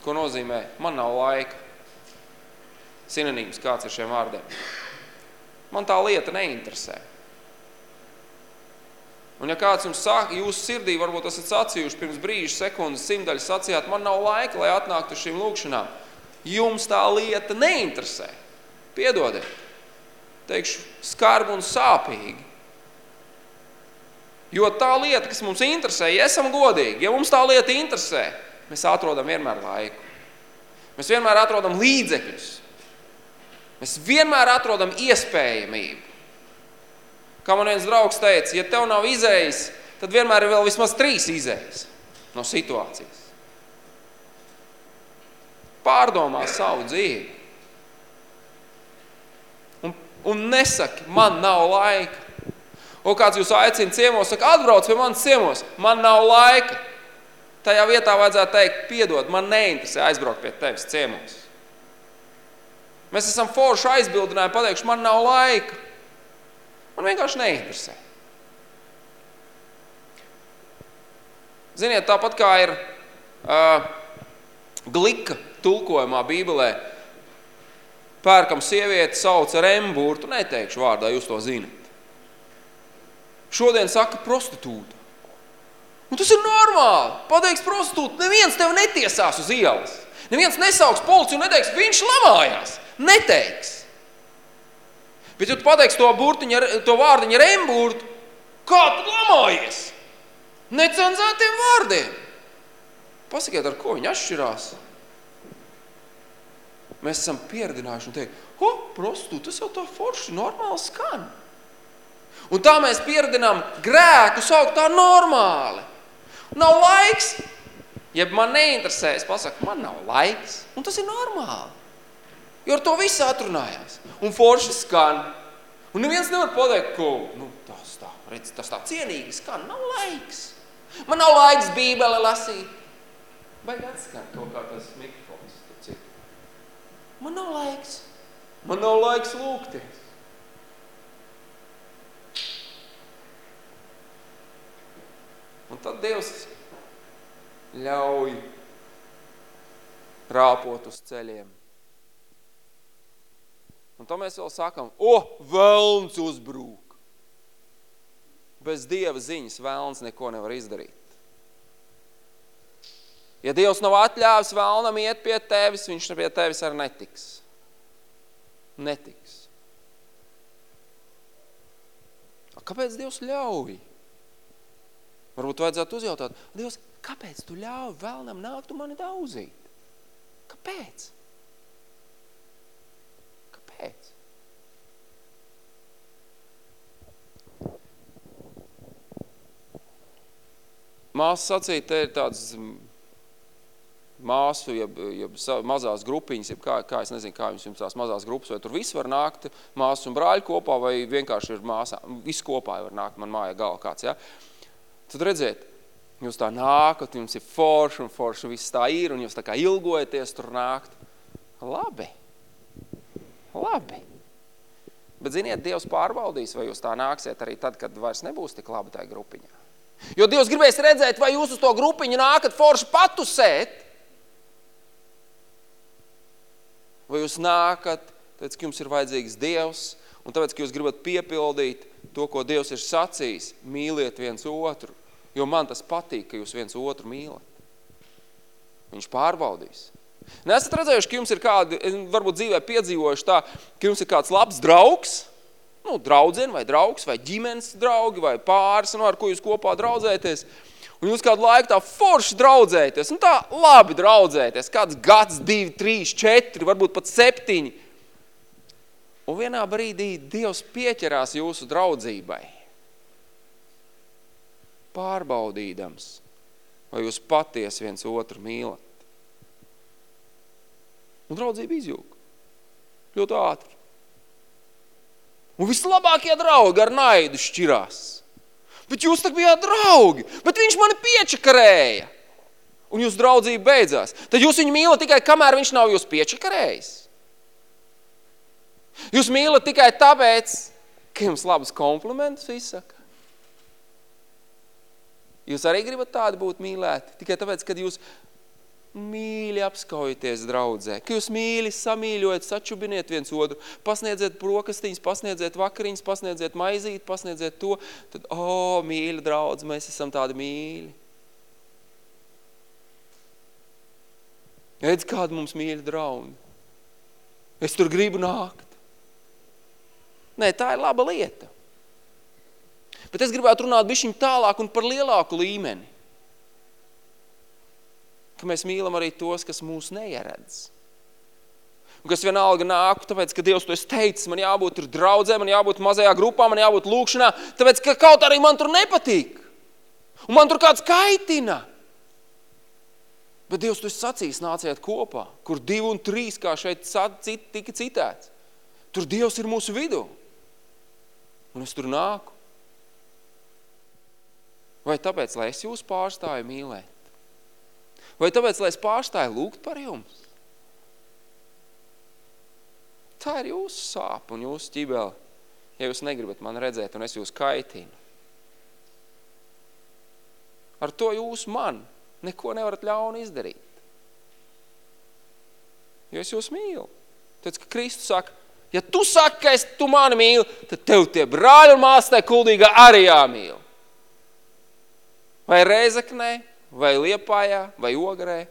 Ko nozīmē man nav laika? Sinonīms kāds ir šiem vārdiem? Man tā lieta neinteresē. Un ja kāds jums saka, jūsu sirdī varbūt esat sacījuši pirms brīža, sekundes, simtaļas sacījāt, man nav laika, lai atnāktu šīm lūkšanām. Jums tā lieta neinteresē. Piedodiet. Teikšu, skarbi un sāpīgi. Jo tā lieta, kas mums interesē, ja esam godīgi, ja mums tā lieta interesē, mēs atrodam vienmēr laiku. Mēs vienmēr atrodam līdzekļus. Mēs vienmēr atrodam iespējamību. Kā man viens draugs teica, ja tev nav izējas, tad vienmēr ir vēl vismaz trīs izējas no situācijas. Pārdomā savu dzīvi. Un, nesaki, man nav laika. Un kāds jūs aicina ciemos, saka, atbrauc pie manas ciemos, man nav laika. Tajā vietā vajadzētu teikt, piedod, man neinteresē aizbraukt pie tevis ciemos. Mēs esam forši aizbildinājuši, pateikšu, man nav laika. Man vienkārši neinteresē. Ziniet, tāpat kā ir uh, glika tulkojumā Bībelē, pērkam sievieti sauc ar emburtu, neteikšu vārdā, jūs to zinat. Šodien saka prostitūta. Un tas ir normāli. Pateiks prostitūta, neviens tev netiesās uz ielas. Neviens nesauks policiju un neteiks, viņš lamājās. Neteiks. Bet, ja tu pateiksi to, burtiņa, to vārdiņu ar emburtu, kā tu lamājies? Necenzētiem vārdiem. Pasakiet, ar ko viņi atšķirās. Mēs esam pieredinājuši un teikt, o, prostitūta, tas jau tā forši, normāli skan. Un tā mēs pieredinām grēku saukt tā normāli. Nav laiks. Ja man neinteresē, es pasaku, man nav laiks. Un tas ir normāli. Jo ar to visu atrunājās. Un forši skan. Un neviens nevar pateikt, ko nu, tas, tā, redz, tas tā cienīgi skan. Nav laiks. Man nav laiks bībele lasīt. Baigi atskan kaut kā tas mikrofons. Man nav laiks. Man nav laiks lūgties. Un tad Dievs ļauj rāpot uz ceļiem. Un to mēs vēl sakam, o, velns uzbrūk. Bez Dieva ziņas velns neko nevar izdarīt. Ja Dievs nav atļāvis vēlnam iet pie tevis, viņš pie tevis arī netiks. Netiks. Kāpēc Dievs ļauj? Varbūt vajadzētu uzjautāt, Dievs, kāpēc tu ļauj vēlnam nākt un mani daudzīt? Kāpēc? Kāpēc? Māsa sacīja, te ir tāds māsu, jeb, jeb mazās grupiņas, jeb kā, kā es nezinu, kā jums, jums tās mazās grupas, vai tur viss var nākt māsas un brāļi kopā, vai vienkārši ir māsā, viss kopā var nākt, man māja gala kāds, ja? Tad redziet, jūs tā nākat, jums ir forši un forši viss tā ir, un jūs tā kā ilgojaties tur nākt. Labi. Labi. Bet, ziniet, Dievs pārbaudīs, vai jūs tā nāksiet arī tad, kad vairs nebūs tik labi tajā grupiņā. Jo Dievs gribēs redzēt, vai jūs uz to grupiņu nākat forši patusēt, vai jūs nākat, tāpēc, ka jums ir vajadzīgs Dievs, un tāpēc, ka jūs gribat piepildīt to, ko Dievs ir sacījis, mīliet viens otru, jo man tas patīk, ka jūs viens otru mīlat. Viņš pārbaudīs. Nesat redzējuši, ka jums ir kādi, varbūt dzīvē piedzīvojuši tā, ka jums ir kāds labs draugs, nu, draudzeni vai draugs, vai ģimenes draugi, vai pāris, nu, ar ko jūs kopā draudzēties, un jūs kādu laiku tā forši draudzēties, un tā labi draudzēties, kāds gads, divi, trīs, četri, varbūt pat septiņi, un vienā brīdī Dievs pieķerās jūsu draudzībai, pārbaudīdams, vai jūs patiesi viens otru mīlat. Un draudzība izjūg. Ļoti ātri. Un vislabākie draugi ar naidu šķirās. Bet jūs tak bijāt draugi, bet viņš mani piečakarēja. Un jūs draudzība beidzās. Tad jūs viņu mīlat tikai, kamēr viņš nav jūs piečakarējis. Jūs mīlat tikai tāpēc, ka jums labas komplimentus izsaka. Jūs arī gribat tādi būt mīlēti, tikai tāpēc, kad jūs mīļi apskaujoties draudzē, ka jūs mīļi samīļojat, sačubiniet viens otru, pasniedziet brokastiņas, pasniedziet vakariņas, pasniedziet maizīt, pasniedziet to, tad, o, oh, mīļa draudz, mēs esam tādi mīļi. Redz, kāda mums mīļa draudi. Es tur gribu nākt. Nē, tā ir laba lieta. Bet es gribētu runāt bišķiņ tālāk un par lielāku līmeni ka mēs mīlam arī tos, kas mūs neieredz. Un kas vienalga nāku, tāpēc, ka Dievs to es teicis, man jābūt tur draudzē, man jābūt mazajā grupā, man jābūt lūkšanā, tāpēc, ka kaut arī man tur nepatīk. Un man tur kāds kaitina. Bet Dievs tu esi sacījis, nāciet kopā, kur divi un trīs, kā šeit cit, tika citēts. Tur Dievs ir mūsu vidū. Un es tur nāku. Vai tāpēc, lai es jūs pārstāju mīlēt? Vai tāpēc, lai es pārstāju lūgt par jums? Tā ir jūsu sāpa un jūsu ķibeli, ja jūs negribat man redzēt un es jūs kaitinu. Ar to jūs man neko nevarat ļaunu izdarīt. Jo es jūs mīlu. Tāpēc, ka Kristus saka, ja tu saki, ka es, tu mani mīli, tad tev tie brāļi un māstai kuldīgā arī jāmīl. Vai Reizeknē, vai Liepājā, vai Ogrē,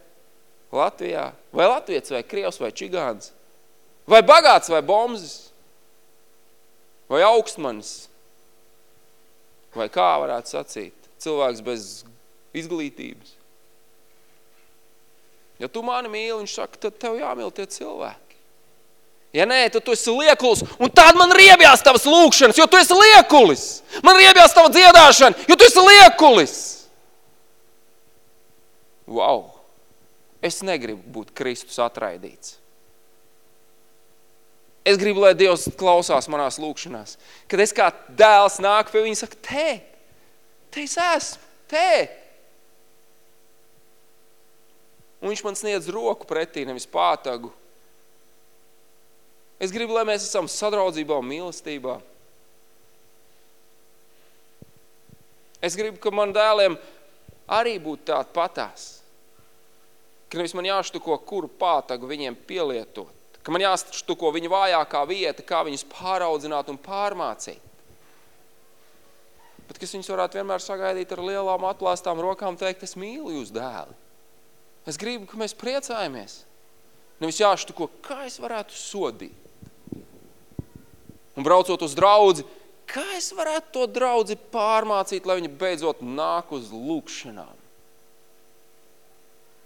Latvijā, vai Latvijas, vai Krievs, vai Čigāns, vai bagāts, vai bombzis, vai augstmanis, vai kā varētu sacīt, cilvēks bez izglītības. Ja tu mani mīli, viņš saka, tad tev jāmīl tie cilvēki. Ja nē, tad tu esi liekulis, un tad man riebjās tavas lūkšanas, jo tu esi liekulis. Man riebjās tava dziedāšana, jo tu esi liekulis. Wow! Es negribu būt Kristus atraidīts. Es gribu, lai Dievs klausās manās lūkšanās. Kad es kā dēls nāku pie viņa, saka, tēt, te es esmu, tēt. Un viņš man sniedz roku pretī, nevis pātagu. Es gribu, lai mēs esam sadraudzībā un mīlestībā. Es gribu, ka man dēliem arī būtu tāda patās ka nevis man jāštuko, kuru pātagu viņiem pielietot, ka man jāštuko viņa vājākā vieta, kā viņus pāraudzināt un pārmācīt. Bet kas viņus varētu vienmēr sagaidīt ar lielām atklāstām rokām teikt, es mīlu jūs dēli. Es gribu, ka mēs priecājamies. Nevis jāštuko, kā es varētu sodīt. Un braucot uz draudzi, kā es varētu to draudzi pārmācīt, lai viņi beidzot nāk uz lūkšanām.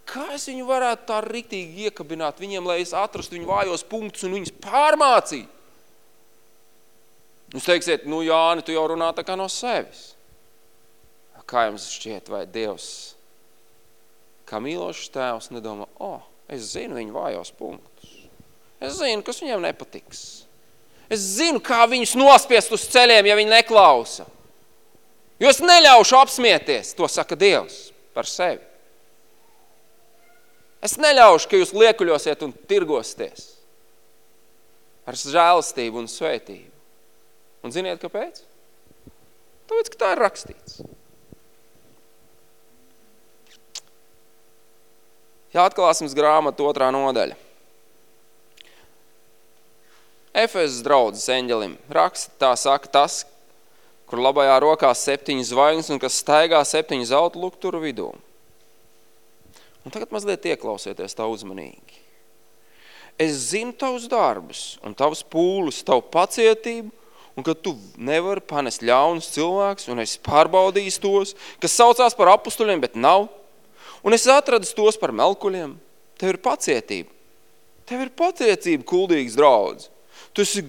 Kā es viņu varētu tā riktīgi iekabināt viņiem, lai es atrastu viņu vājos punktus un viņus pārmācītu? Jūs teiksiet, nu Jāni, tu jau runā tā kā no sevis. Kā jums šķiet, vai Dievs, kā mīlošs tēvs, nedomā, o, oh, es zinu viņu vājos punktus. Es zinu, kas viņiem nepatiks. Es zinu, kā viņus nospiest uz ceļiem, ja viņi neklausa. Jo es neļaušu apsmieties, to saka Dievs par sevi. Es neļaušu, ka jūs liekuļosiet un tirgosties ar žēlistību un svētību. Un ziniet, kāpēc? Tāpēc, ka tā ir rakstīts. Jā, atklāsim grāmatu otrā nodaļa. Efesas draudzes eņģelim raksta, tā saka tas, kur labajā rokā septiņas zvaigznes un kas staigā septiņu zelta lukturu vidū. Un tagad mazliet ieklausieties tā uzmanīgi. Es zinu tavus darbus un tavus pūles, tavu pacietību, un ka tu nevari panest ļaunus cilvēkus, un es pārbaudījis tos, kas saucās par apustuļiem, bet nav. Un es atradis tos par melkuļiem. Tev ir pacietība. Tev ir pacietība, kuldīgs draudz. Tu esi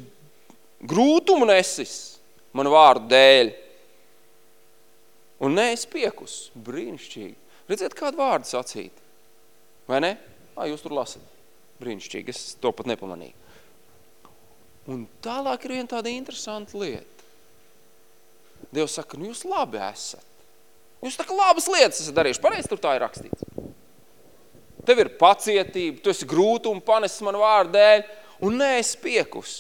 grūtumu nesis manu vārdu dēļ. Un nē, es piekus. Brīnišķīgi. Redziet, kādu vārdu sacīt. Vai ne? Ā, jūs tur lasat. Brīnišķīgi. Es to pat nepamanīju. Un tālāk ir viena tāda interesanta lieta. Dievs saka, nu jūs labi esat. Jūs tā kā labas lietas esat darījuši. Pareizi tur tā ir rakstīts. Tev ir pacietība, tu esi grūtumi panesis manu vārdu dēļ, un nē, es piekus.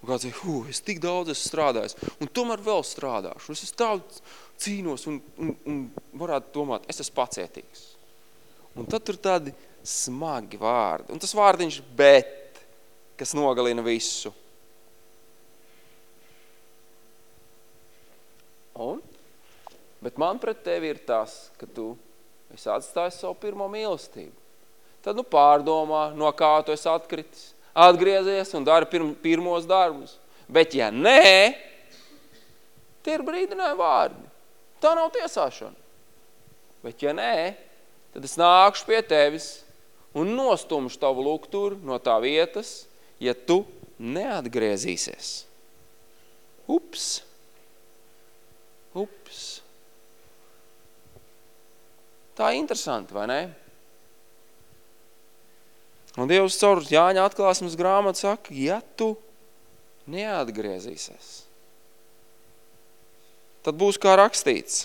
Un kāds hu, es tik daudz esmu strādājis, un tomēr vēl strādāšu. Es daudz cīnos un, un, un varētu domāt, es esmu pacietīgs. Un tad tur tādi smagi vārdi. Un tas vārdiņš bet, kas nogalina visu. Un? Bet man pret tevi ir tas, ka tu esi atstājis savu pirmo mīlestību. Tad nu pārdomā, no kā tu esi atkritis. Atgriezies un dari pirm, pirmos darbus. Bet ja nē, tie ir brīdinājumi vārdi. Tā nav tiesāšana. Bet ja nē, tad es nākšu pie tevis un nostumšu tavu lukturu no tā vietas, ja tu neatgriezīsies. Ups! Ups! Tā ir interesanti, vai ne? Un Dievs caur Jāņa atklāsmes grāmatu saka, ja tu neatgriezīsies, tad būs kā rakstīts.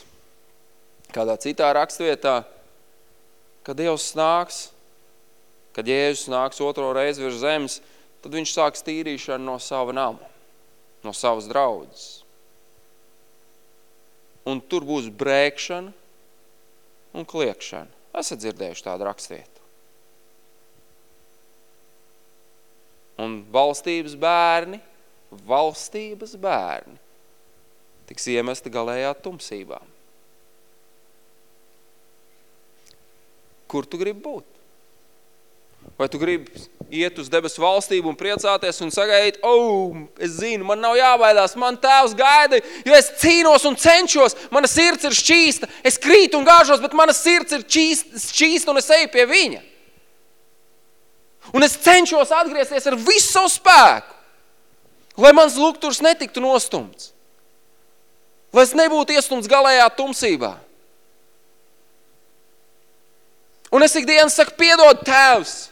Kādā citā rakstvietā, kad Dievs nāks, kad Jēzus nāks otro reizi virs zemes, tad viņš sāks tīrīšanu no sava nama, no savas draudzes. Un tur būs brēkšana un kliekšana. Esat dzirdējuši tādu rakstvietu. Un valstības bērni, valstības bērni tiks iemesti galējā tumsībā. Kur tu gribi būt? Vai tu gribi iet uz debesu valstību un priecāties un sagaidīt, oh, es zinu, man nav jābaidās, man tēvs gaida, jo es cīnos un cenšos, mana sirds ir šķīsta, es krītu un gāžos, bet mana sirds ir šķīsta, šķīsta un es eju pie viņa. Un es cenšos atgriezties ar visu savu spēku, lai mans lukturs netiktu nostumts, lai es nebūtu iestumts galējā tumsībā. Un es ikdienas saku, piedod tēvs,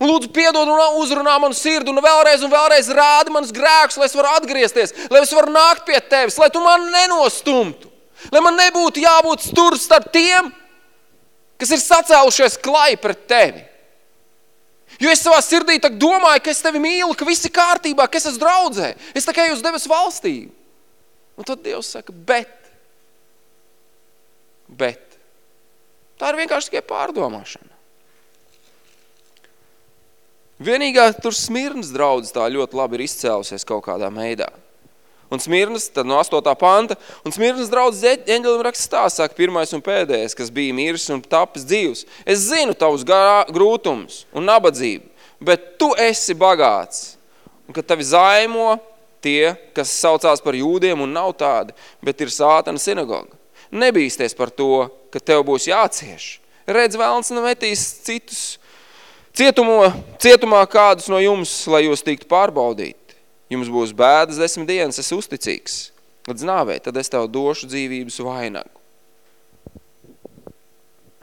Un lūdzu, piedod un uzrunā manu sirdi, un vēlreiz un vēlreiz rādi manus grēkus, lai es varu atgriezties, lai es varu nākt pie tevis, lai tu man nenostumtu, lai man nebūtu jābūt sturs starp tiem, kas ir sacēlušies klai pret tevi. Jo es savā sirdī tak domāju, ka es tevi mīlu, ka viss ir kārtībā, ka es esmu draudzē. Es tikai uz debesu valstību. Un tad Dievs saka, bet. Bet. Tā ir vienkārši tikai pārdomāšana. Vienīgā tur smirnas draudzes tā ļoti labi ir izcēlusies kaut kādā meidā. Un Smirnas, tad no 8. panta, un Smirnas draudzes eņģelim raksta tā, saka pirmais un pēdējais, kas bija miris un tapis dzīvs. Es zinu tavus grūtumus un nabadzību, bet tu esi bagāts. Un ka tavi zaimo tie, kas saucās par jūdiem un nav tādi, bet ir sātana sinagoga. Nebīsties par to, ka tev būs jācieš. Redz, vēlns nemetīs citus cietumo, cietumā kādus no jums, lai jūs tiktu pārbaudīt. Jums būs bēdas desmit dienas, es uzticīgs. Līdz nāvē, tad es tev došu dzīvības vainagu.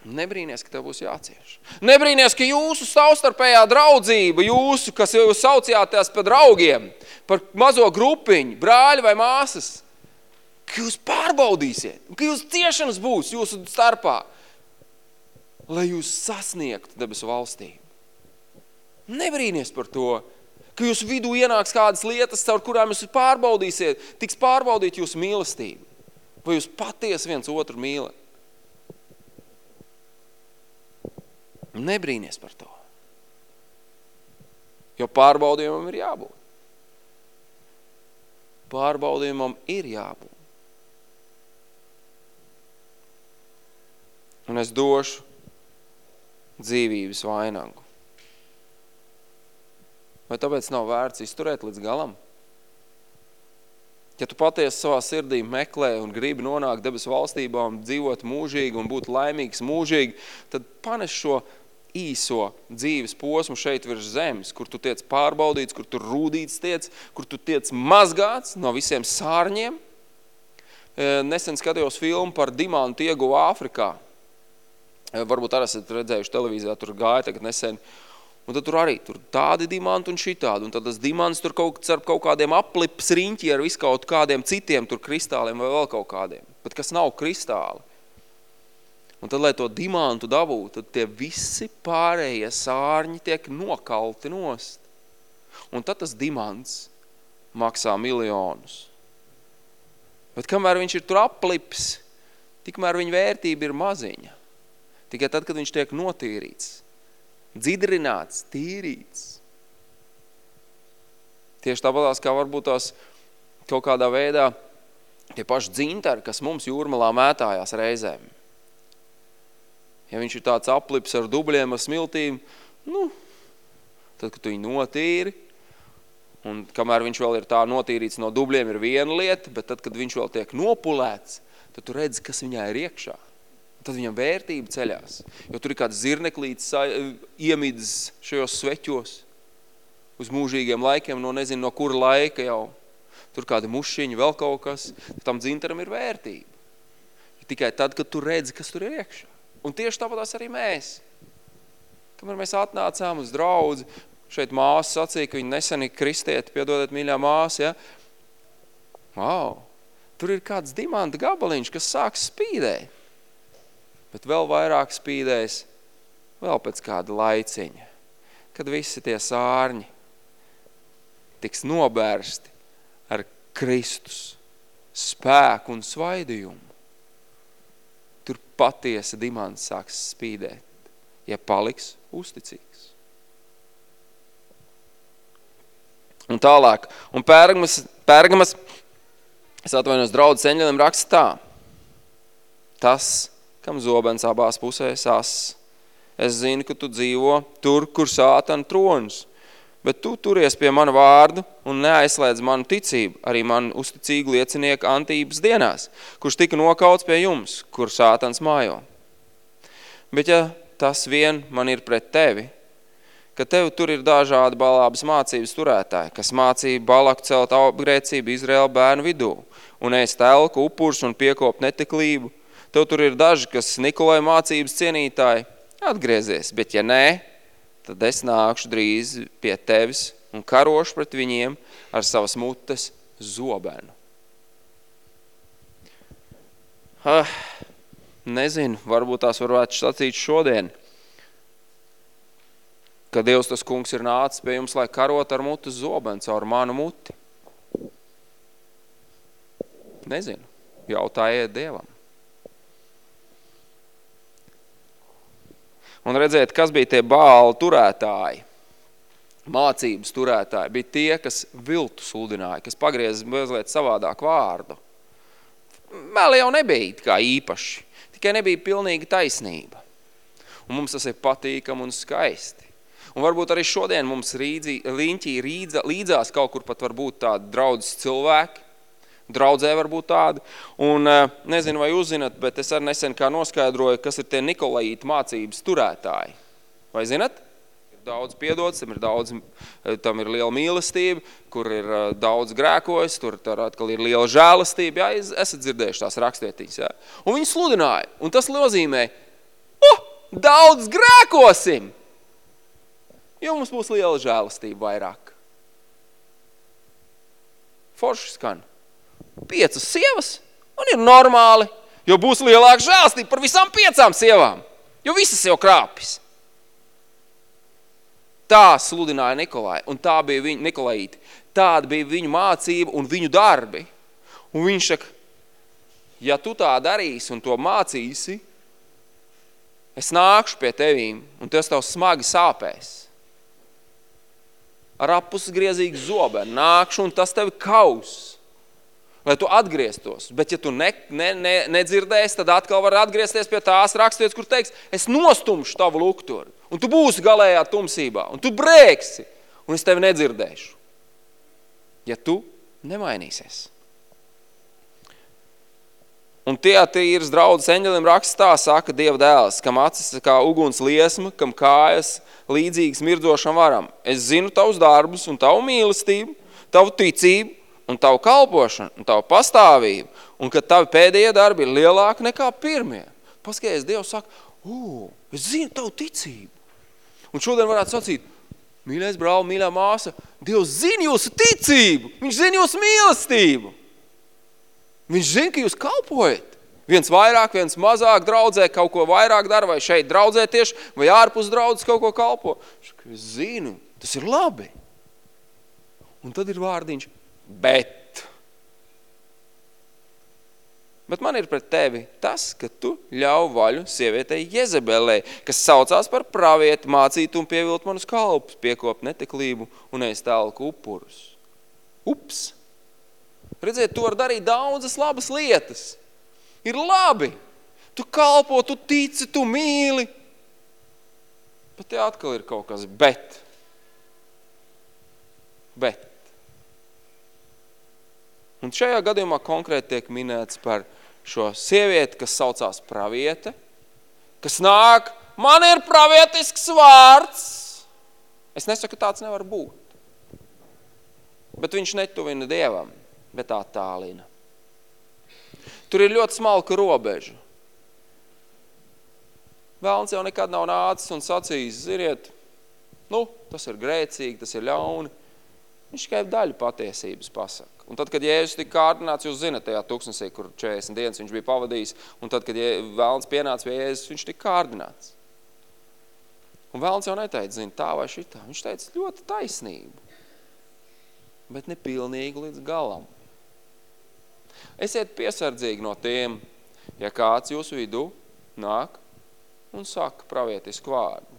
Nebrīnies, ka tev būs jācieš. Nebrīnies, ka jūsu savstarpējā draudzība, jūsu, kas jūs saucījāties par draugiem, par mazo grupiņu, brāļi vai māsas, ka jūs pārbaudīsiet, ka jūs ciešanas būs jūsu starpā, lai jūs sasniegtu debesu valstību. Nebrīnies par to, ka jūsu vidū ienāks kādas lietas, caur kurām jūs pārbaudīsiet, tiks pārbaudīt jūsu mīlestību. Vai jūs patiesi viens otru mīlat? Nebrīnies par to. Jo pārbaudījumam ir jābūt. Pārbaudījumam ir jābūt. Un es došu dzīvības vainagu. Vai tāpēc nav vērts izturēt līdz galam? Ja tu patiesi savā sirdī meklē un gribi nonākt debesu valstībā un dzīvot mūžīgi un būt laimīgs mūžīgi, tad panes šo īso dzīves posmu šeit virs zemes, kur tu tiec pārbaudīts, kur tu rūdīts tiec, kur tu tiec mazgāts no visiem sārņiem. Nesen skatījos filmu par dimantu ieguvu Āfrikā. E, varbūt arī esat redzējuši televīzijā, tur gāja tagad nesen. Un tad tur arī tur tādi dimanti un šitādi. Un tad tas dimants tur kaut, starp kaut kādiem aplips riņķi ar visu kaut kādiem citiem tur kristāliem vai vēl kaut kādiem. Bet kas nav kristāli. Un tad, lai to dimantu dabūtu, tad tie visi pārējie sārņi tiek nokalti nost. Un tad tas dimants maksā miljonus. Bet kamēr viņš ir tur aplips, tikmēr viņa vērtība ir maziņa. Tikai tad, kad viņš tiek notīrīts, dzidrināts, tīrīts. Tieši tāpatās, kā varbūt tās kaut kādā veidā tie paši dzintari, kas mums jūrmalā mētājās reizēm. Ja viņš ir tāds aplips ar dubļiem, ar smiltīm, nu, tad, kad tu viņu notīri, un kamēr viņš vēl ir tā notīrīts no dubļiem, ir viena lieta, bet tad, kad viņš vēl tiek nopulēts, tad tu redzi, kas viņā ir iekšā. Tad viņam vērtība ceļās. Jo tur ir kāds zirneklīts iemidzis šajos sveķos uz mūžīgiem laikiem, no nezinu, no kura laika jau. Tur kādi mušiņi, vēl kaut kas. Tam dzintaram ir vērtība. Tikai tad, kad tu redzi, kas tur ir iekšā. Un tieši tāpatās arī mēs. Kamēr mēs atnācām uz draudzi, šeit māsa sacīja, ka viņa nesen ir kristieti, piedodiet mīļā māsa, ja? Wow! Tur ir kāds dimanta gabaliņš, kas sāk spīdēt. Bet vēl vairāk spīdēs vēl pēc kāda laiciņa, kad visi tie sārņi tiks nobērsti ar Kristus spēku un svaidījumu tur patiesa dimants sāks spīdēt, ja paliks uzticīgs. Un tālāk, un pērgamas, pērgamas es atvainos draudz eņģelim raksta tā, tas, kam zobens abās pusēs as, es zinu, ka tu dzīvo tur, kur sātana trons, bet tu turies pie mana vārdu un neaizslēdz manu ticību, arī man uzticīgu liecinieku antības dienās, kurš tika nokauts pie jums, kur sātans mājo. Bet ja tas vien man ir pret tevi, ka tev tur ir dažādi balābas mācības turētāji, kas mācīja balaku celt grēcību Izraēla bērnu vidū, un ēst telku, upurs un piekop neteklību, tev tur ir daži, kas Nikolai mācības cienītāji, atgriezies, bet ja nē, tad es nākšu drīz pie tevis un karošu pret viņiem ar savas mutes zobenu. Ah, nezinu, varbūt tās varētu sacīt šodien, ka Dievs tas kungs ir nācis pie jums, lai karot ar mutes zobenu caur manu muti. Nezinu, jautājiet Dievam. Un redziet, kas bija tie bāli turētāji, mācības turētāji, bija tie, kas viltu sludināja, kas pagrieza mazliet savādāk vārdu. Vēl jau nebija kā īpaši, tikai nebija pilnīga taisnība. Un mums tas ir patīkam un skaisti. Un varbūt arī šodien mums rīdzi, līņķī rīdza, līdzās kaut kur pat var būt tādi draudzes cilvēki, draudzē varbūt tādi. Un eh, nezinu, vai uzzinat, bet es arī nesen kā noskaidroju, kas ir tie Nikolaīti mācības turētāji. Vai zinat? Daudz piedots, tam ir, daudz, eh, tam ir liela mīlestība, kur ir eh, daudz grēkojas, tur atkal ir liela žēlastība. Jā, esat dzirdējuši tās rakstietiņas. Jā. Un viņi sludināja. Un tas nozīmē, oh, daudz grēkosim! Jo mums būs liela žēlastība vairāk. Forši skan piecas sievas, un ir normāli, jo būs lielāka žēlstība par visām piecām sievām, jo visas jau krāpis. Tā sludināja Nikolai, un tā bija viņa, Nikolaīti, tāda bija viņu mācība un viņu darbi. Un viņš saka, ja tu tā darīsi un to mācīsi, es nākšu pie tevīm, un tas tev smagi sāpēs. Ar apusgriezīgu zobenu nākšu, un tas tevi kaus, lai tu atgrieztos. Bet ja tu ne, ne, ne, nedzirdēsi, tad atkal var atgriezties pie tās rakstvietas, kur teiks, es nostumšu tavu lukturu, un tu būsi galējā tumsībā, un tu brēksi, un es tevi nedzirdēšu. Ja tu nemainīsies. Un tie tīras draudzes eņģelim rakstā saka Dieva dēls, kam acis kā uguns liesma, kam kājas līdzīgas mirdzošam varam. Es zinu tavus darbus un tavu mīlestību, tavu ticību un tavu kalpošanu un tavu pastāvību. Un ka tavi pēdējie darbi ir lielāki nekā pirmie. Paskaties, Dievs saka, ū, es zinu tavu ticību. Un šodien varētu sacīt, mīļais brāl, mīļā māsa, Dievs zina jūsu ticību, viņš zina jūsu mīlestību. Viņš zina, ka jūs kalpojat. Viens vairāk, viens mazāk draudzē, kaut ko vairāk dara, vai šeit draudzē tieši, vai ārpus draudzes kaut ko kalpo. Es zinu, tas ir labi. Un tad ir vārdiņš, bet. Bet man ir pret tevi tas, ka tu ļauj vaļu sievietei Jezebelē, kas saucās par pravieti, mācīt un pievilt manus kalpus, piekop neteklību un ēst tālku upurus. Ups! Redziet, tu var darīt daudzas labas lietas. Ir labi. Tu kalpo, tu tici, tu mīli. Bet te atkal ir kaut kas bet. Bet. Un šajā gadījumā konkrēti tiek minēts par šo sievieti, kas saucās praviete, kas nāk, man ir pravietisks vārds. Es nesaku, ka tāds nevar būt. Bet viņš netuvina Dievam bet attālina. Tur ir ļoti smalka robeža. Vēlns jau nekad nav nācis un sacījis, ziniet, nu, tas ir grēcīgi, tas ir ļauni. Viņš tikai daļu patiesības pasaka. Un tad, kad Jēzus tika kārdināts, jūs zinat tajā tuksnesī, kur 40 dienas viņš bija pavadījis, un tad, kad vēlns pienāca pie Jēzus, viņš tika kārdināts. Un vēlns jau neteica, zina, tā vai šitā. Viņš teica ļoti taisnību, bet ne pilnīgi līdz galam. Esiet piesardzīgi no tiem, ja kāds jūsu vidū nāk un saka pravietisku vārdu.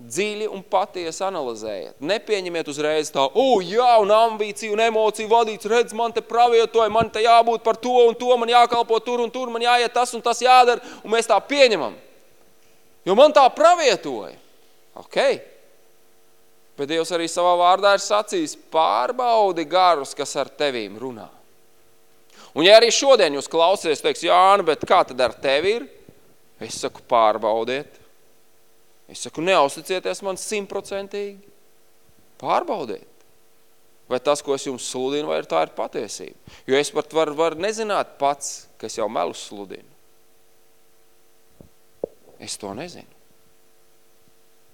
Dziļi un patiesi analizējiet. Nepieņemiet uzreiz tā, o, jā, un ambīciju un emociju vadīts, redz, man te pravietoja, man te jābūt par to un to, man jākalpo tur un tur, man jāiet tas un tas jādara, un mēs tā pieņemam. Jo man tā pravietoja. Ok. Bet Dievs arī savā vārdā ir sacījis, pārbaudi garus, kas ar tevīm runā. Un ja arī šodien jūs klausieties, teiks, Jāni, bet kā tad ar tevi ir? Es saku, pārbaudiet. Es saku, neuzticieties man simtprocentīgi. Pārbaudiet. Vai tas, ko es jums sludinu, vai tā ir patiesība? Jo es pat varu var nezināt pats, ka es jau melu sludinu. Es to nezinu.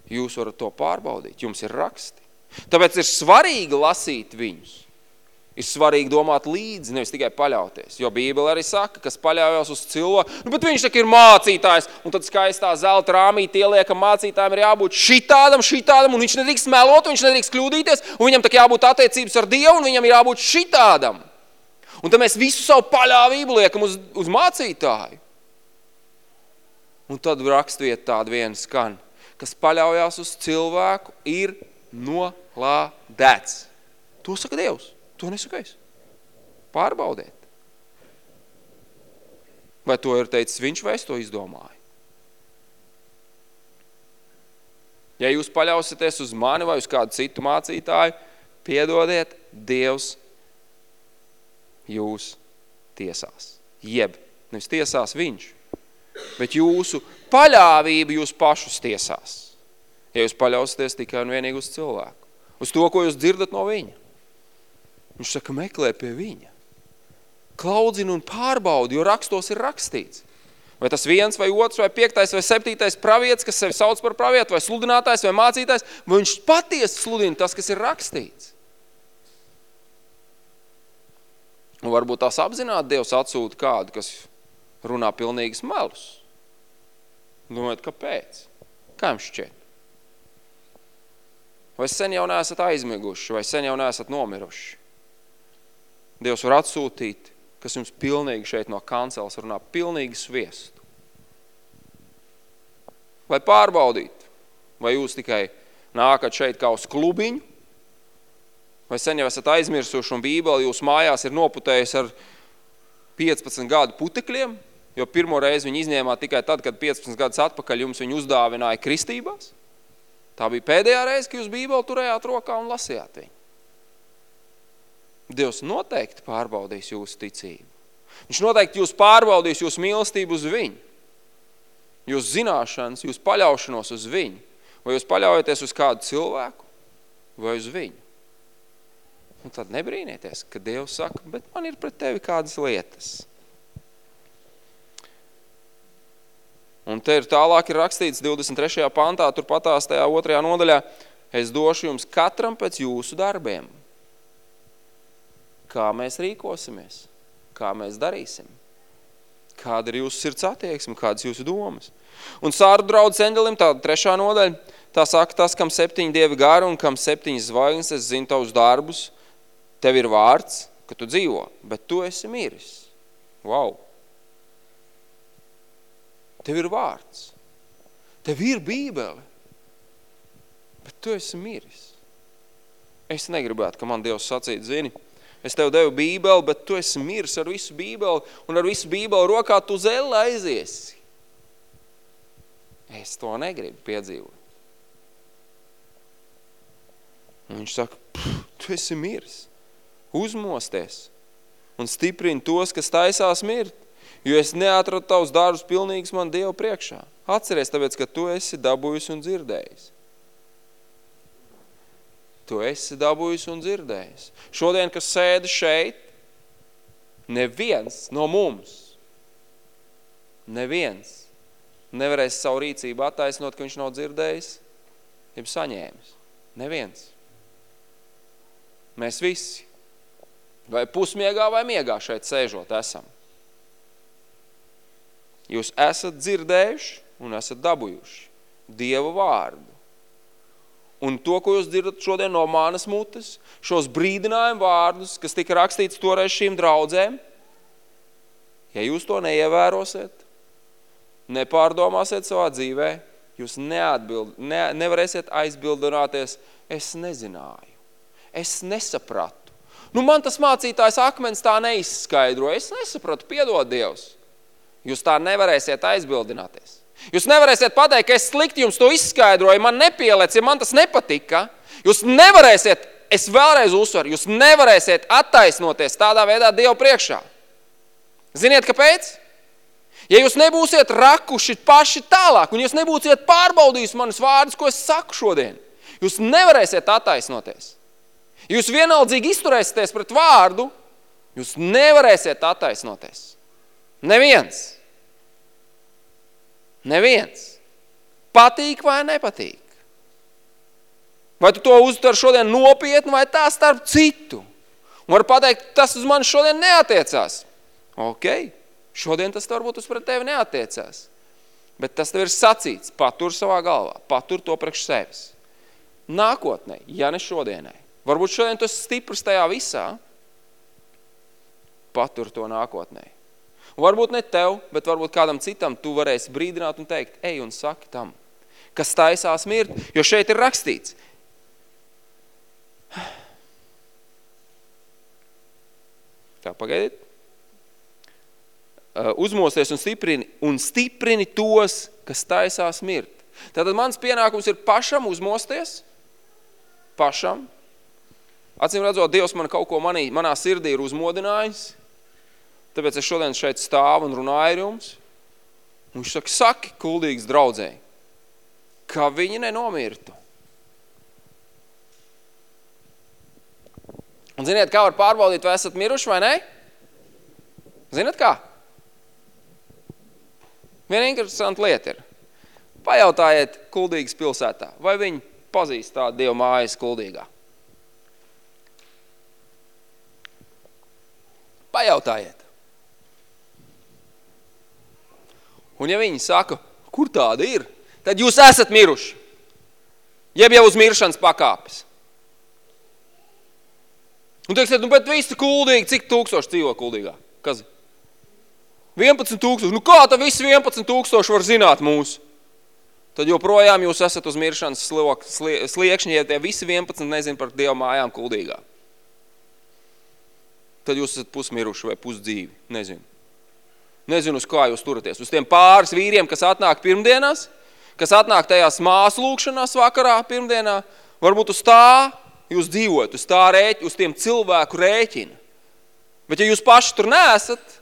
Jūs varat to pārbaudīt, jums ir raksti. Tāpēc ir svarīgi lasīt viņus ir svarīgi domāt līdzi, nevis tikai paļauties. Jo Bībele arī saka, kas paļaujas uz cilvēku, nu, bet viņš tak ir mācītājs, un tad skaistā zelta rāmīte ieliek, ka mācītājiem ir jābūt šitādam, šitādam, un viņš nedrīkst melot, viņš nedrīkst kļūdīties, un viņam tak jābūt attiecības ar Dievu, un viņam ir jābūt šitādam. Un tad mēs visu savu paļāvību liekam uz, uz mācītāju. Un tad rakstvieta tāda viena skan, kas paļaujās uz cilvēku, ir nolādēts. To saka Dievs. To nesaku es. Pārbaudiet. Vai to ir teicis viņš, vai es to izdomāju? Ja jūs paļausieties uz mani vai uz kādu citu mācītāju, piedodiet, Dievs jūs tiesās. Jeb, nevis tiesās viņš, bet jūsu paļāvība jūs pašus tiesās. Ja jūs paļausieties tikai un vienīgi uz cilvēku. Uz to, ko jūs dzirdat no viņa. Viņš saka, meklē pie viņa. Klaudzina un pārbaudi, jo rakstos ir rakstīts. Vai tas viens, vai otrs, vai piektais, vai septītais pravietis, kas sevi sauc par pravietu, vai sludinātājs, vai mācītājs, vai viņš patiesi sludina tas, kas ir rakstīts. Un varbūt tās apzināti Dievs atsūta kādu, kas runā pilnīgas melus. Domājot, kāpēc? Kā jums šķiet? Vai sen jau neesat aizmiguši, vai sen jau neesat nomiruši? Dievs var atsūtīt, kas jums pilnīgi šeit no kanceles runā, pilnīgi sviestu. lai pārbaudītu, vai jūs tikai nākat šeit kā uz klubiņu, vai sen jau esat aizmirsuši un bībeli jūs mājās ir noputējusi ar 15 gadu putekļiem, jo pirmo reizi viņi izņēmā tikai tad, kad 15 gadus atpakaļ jums viņu uzdāvināja kristībās. Tā bija pēdējā reize, kad jūs bībeli turējāt rokā un lasījāt viņu. Dievs noteikti pārbaudīs jūsu ticību. Viņš noteikti jūs pārbaudīs jūsu mīlestību uz viņu. Jūs zināšanas, jūs paļaušanos uz viņu. Vai jūs paļaujaties uz kādu cilvēku vai uz viņu. Un tad nebrīnieties, ka Dievs saka, bet man ir pret tevi kādas lietas. Un te ir tālāk ir rakstīts 23. pantā, tur patās tajā otrajā nodaļā, es došu jums katram pēc jūsu darbiem kā mēs rīkosimies, kā mēs darīsim. Kāda ir jūsu sirds attieksme, kādas jūsu domas. Un sāru draudz endelim, tā trešā nodaļa, tā saka, tas, kam septiņi dievi gari un kam septiņas zvaigznes, es zinu tavus darbus, tev ir vārds, ka tu dzīvo, bet tu esi miris. Wow! Tev ir vārds. Tev ir bībele, bet tu esi miris. Es negribētu, ka man Dievs sacīt, zini, Es tev devu bībeli, bet tu esi mirs ar visu bībeli, un ar visu bībeli rokā tu zeli aiziesi. Es to negribu piedzīvot. Un viņš saka, tu esi mirs, uzmosties un stiprini tos, kas taisās mirt, jo es neatradu tavus darbus pilnīgus man Dievu priekšā. Atceries, tāpēc, ka tu esi dabūjis un dzirdējis tu esi dabūjis un dzirdējis. Šodien, kas sēdi šeit, neviens no mums, neviens nevarēs savu rīcību attaisnot, ka viņš nav dzirdējis, jeb saņēmis. Neviens. Mēs visi, vai pusmiegā vai miegā šeit sēžot esam. Jūs esat dzirdējuši un esat dabūjuši Dievu vārdu Un to, ko jūs dzirdat šodien no manas mutes, šos brīdinājumu vārdus, kas tika rakstīts toreiz šīm draudzēm, ja jūs to neievērosiet, nepārdomāsiet savā dzīvē, jūs neatbild, ne, nevarēsiet aizbildināties, es nezināju, es nesapratu. Nu, man tas mācītājs akmens tā neizskaidro, es nesapratu, piedod Dievs. Jūs tā nevarēsiet aizbildināties. Jūs nevarēsiet pateikt, ka es slikti jums to izskaidroju, man nepielec, ja man tas nepatika. Jūs nevarēsiet, es vēlreiz uzsveru, jūs nevarēsiet attaisnoties tādā veidā Dievu priekšā. Ziniet, kāpēc? Ja jūs nebūsiet rakuši paši tālāk, un jūs nebūsiet pārbaudījusi manas vārdus, ko es saku šodien, jūs nevarēsiet attaisnoties. Jūs vienaldzīgi izturēsieties pret vārdu, jūs nevarēsiet attaisnoties. Neviens. Neviens. Patīk vai nepatīk? Vai tu to uztver šodien nopietni vai tā starp citu? Un var pateikt, tas uz mani šodien neatiecās. Ok, šodien tas varbūt uz pret tevi neatiecās. Bet tas tev ir sacīts, patur savā galvā, patur to priekš sevis. Nākotnē, ja ne šodienai. Varbūt šodien tu esi stiprs tajā visā, patur to nākotnē. Varbūt ne tev, bet varbūt kādam citam tu varēsi brīdināt un teikt, ej un saki tam, kas taisās mirt, jo šeit ir rakstīts. Tā, pagaidiet. Uzmosties un stiprini, un stiprini tos, kas taisās mirt. Tātad mans pienākums ir pašam uzmosties, pašam. Acīm redzot, Dievs man kaut ko manī, manā sirdī ir uzmodinājis, Tāpēc es šodien šeit stāvu un runāju ar jums. Un viņš saka, saki kuldīgs draudzēji, ka viņi nenomirtu. Un ziniet, kā var pārbaudīt, vai esat miruši vai ne? Ziniet kā? Viena interesanta lieta ir. Pajautājiet kuldīgas pilsētā, vai viņi pazīst tādu Dievu mājas kuldīgā. Pajautājiet. Un ja viņi saka, kur tāda ir, tad jūs esat miruši. Jeb jau uz miršanas pakāpes. Un teiksiet, nu, bet visi kuldīgi, cik tūkstoši dzīvo kuldīgā? Kas? 11 tūkstoši. Nu, kā tā visi 11 tūkstoši var zināt mūsu? tad joprojām jūs esat uz miršanas slok, slie, sliekšņi, ja tie visi 11 nezin par Dievu mājām kuldīgā. Tad jūs esat pusmiruši vai pusdzīvi, nezinu. Nezinu, uz kā jūs turaties. Uz tiem pāris vīriem, kas atnāk pirmdienās, kas atnāk tajās māsu lūkšanās vakarā pirmdienā, varbūt uz tā jūs dzīvojat, uz tā rēķi, uz tiem cilvēku rēķina. Bet ja jūs paši tur neesat,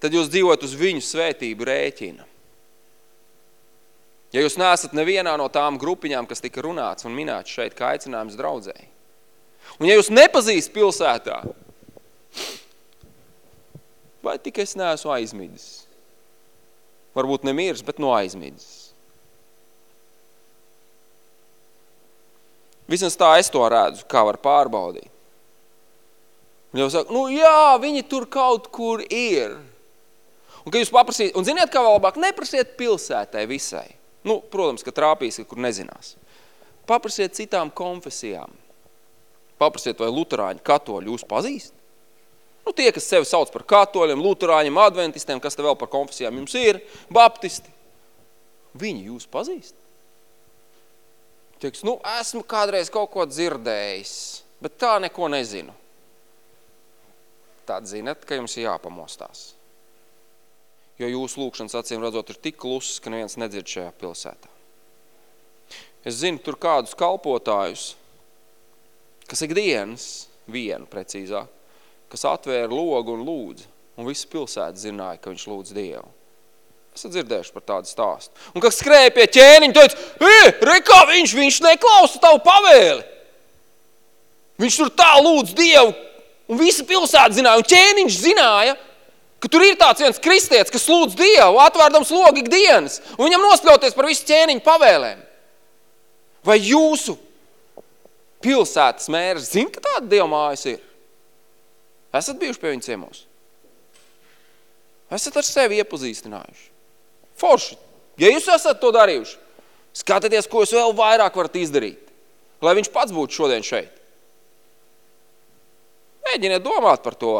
tad jūs dzīvojat uz viņu svētību rēķina. Ja jūs neesat nevienā no tām grupiņām, kas tika runāts un minēts šeit kā aicinājums draudzēji. Un ja jūs nepazīst pilsētā, vai tik es neesmu aizmidis? Varbūt nemirs, bet no aizmidis. Vismaz tā es to redzu, kā var pārbaudīt. Un jau saka, nu jā, viņi tur kaut kur ir. Un, ka jūs paprasīt, un ziniet, kā vēl labāk, neprasiet pilsētai visai. Nu, protams, ka trāpīs, ka kur nezinās. Paprasiet citām konfesijām. Paprasiet, vai luterāņi katoļi jūs pazīst? Nu, tie, kas sevi sauc par katoļiem, luterāņiem, adventistiem, kas te vēl par konfesijām jums ir, baptisti, viņi jūs pazīst. Teiks, nu, esmu kādreiz kaut ko dzirdējis, bet tā neko nezinu. Tad zinat, ka jums ir jāpamostās. Jo jūsu lūkšanas acīm redzot ir tik klusas, ka neviens nedzird šajā pilsētā. Es zinu tur kādus kalpotājus, kas ikdienas, vienu precīzāk, kas atvēra logu un lūdza, un visa pilsēta zināja, ka viņš lūdz Dievu. Esat dzirdējuši par tādu stāstu. Un kas skrēja pie ķēniņa, teica, e, re, kā viņš, viņš neklausa tavu pavēli. Viņš tur tā lūdz Dievu, un visa pilsēta zināja, un ķēniņš zināja, ka tur ir tāds viens kristietis, kas lūdz Dievu, atvērdams logu ikdienas, un viņam nospļauties par visu ķēniņu pavēlēm. Vai jūsu pilsētas mērs zina, ka tāda Dieva mājas ir? Esat bijuši pie viņa ciemos? Esat ar sevi iepazīstinājuši? Forši. Ja jūs esat to darījuši, skatieties, ko jūs vēl vairāk varat izdarīt, lai viņš pats būtu šodien šeit. Mēģiniet domāt par to.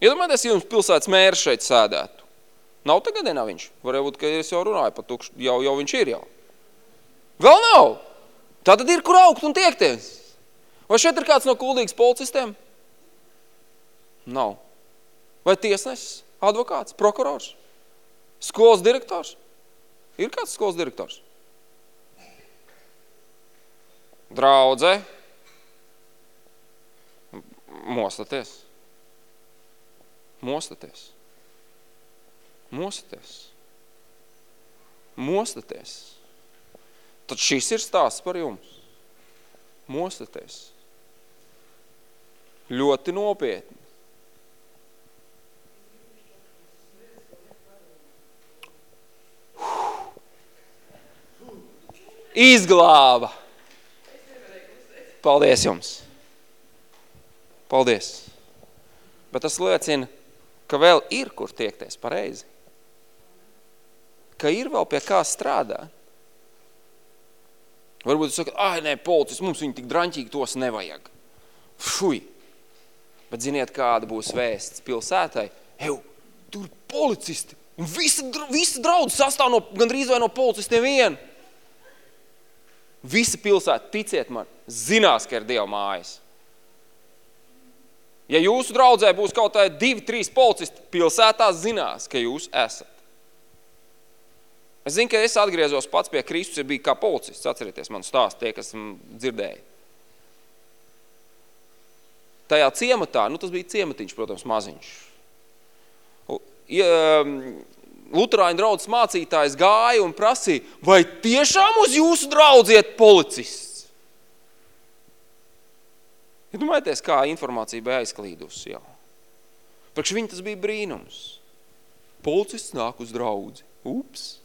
Iedomājieties, ja jums pilsētas mērs šeit sēdētu. Nav tagadienā viņš. Varbūt, ka es jau runāju par tukšu, jau, jau viņš ir jau. Vēl nav. Tā tad ir, kur augt un tiekties. Vai šeit ir kāds no kuldīgas policistiem? Nav. Vai tiesnesis, advokāts, prokurors, skolas direktors? Ir kāds skolas direktors? Draudze. Mostaties. Mostaties. Mostaties. Mostaties. Tad šis ir stāsts par jums. Mostaties. Ļoti nopietni. Izglāba. Paldies jums! Paldies! Bet tas liecina, ka vēl ir, kur tiekties pareizi. Ka ir vēl pie kā strādāt. Varbūt jūs sakat, ai, nē, policis, mums viņi tik draņķīgi tos nevajag. Fui! Bet ziniet, kāda būs vēsts pilsētai? Eju, tur policisti! Un visa, visa draudz sastāv no, gandrīz vai no policistiem vienu. Visa pilsēta, ticiet man, zinās, ka ir Dieva mājas. Ja jūsu draudzē būs kaut kā divi, trīs policisti, pilsētā zinās, ka jūs esat. Es zinu, ka es atgriezos pats pie Kristus, ja bija kā policists, atcerieties man stāstu, tie, kas dzirdēja. Tajā ciematā, nu tas bija ciematiņš, protams, maziņš. Ja, Luterāņu draudzes mācītājs gāja un prasīja, vai tiešām uz jūsu draudz iet policists? Ja domājieties, kā informācija bija aizklīdusi jau. Priekš viņa tas bija brīnums. Policists nāk uz draudzi. Ups!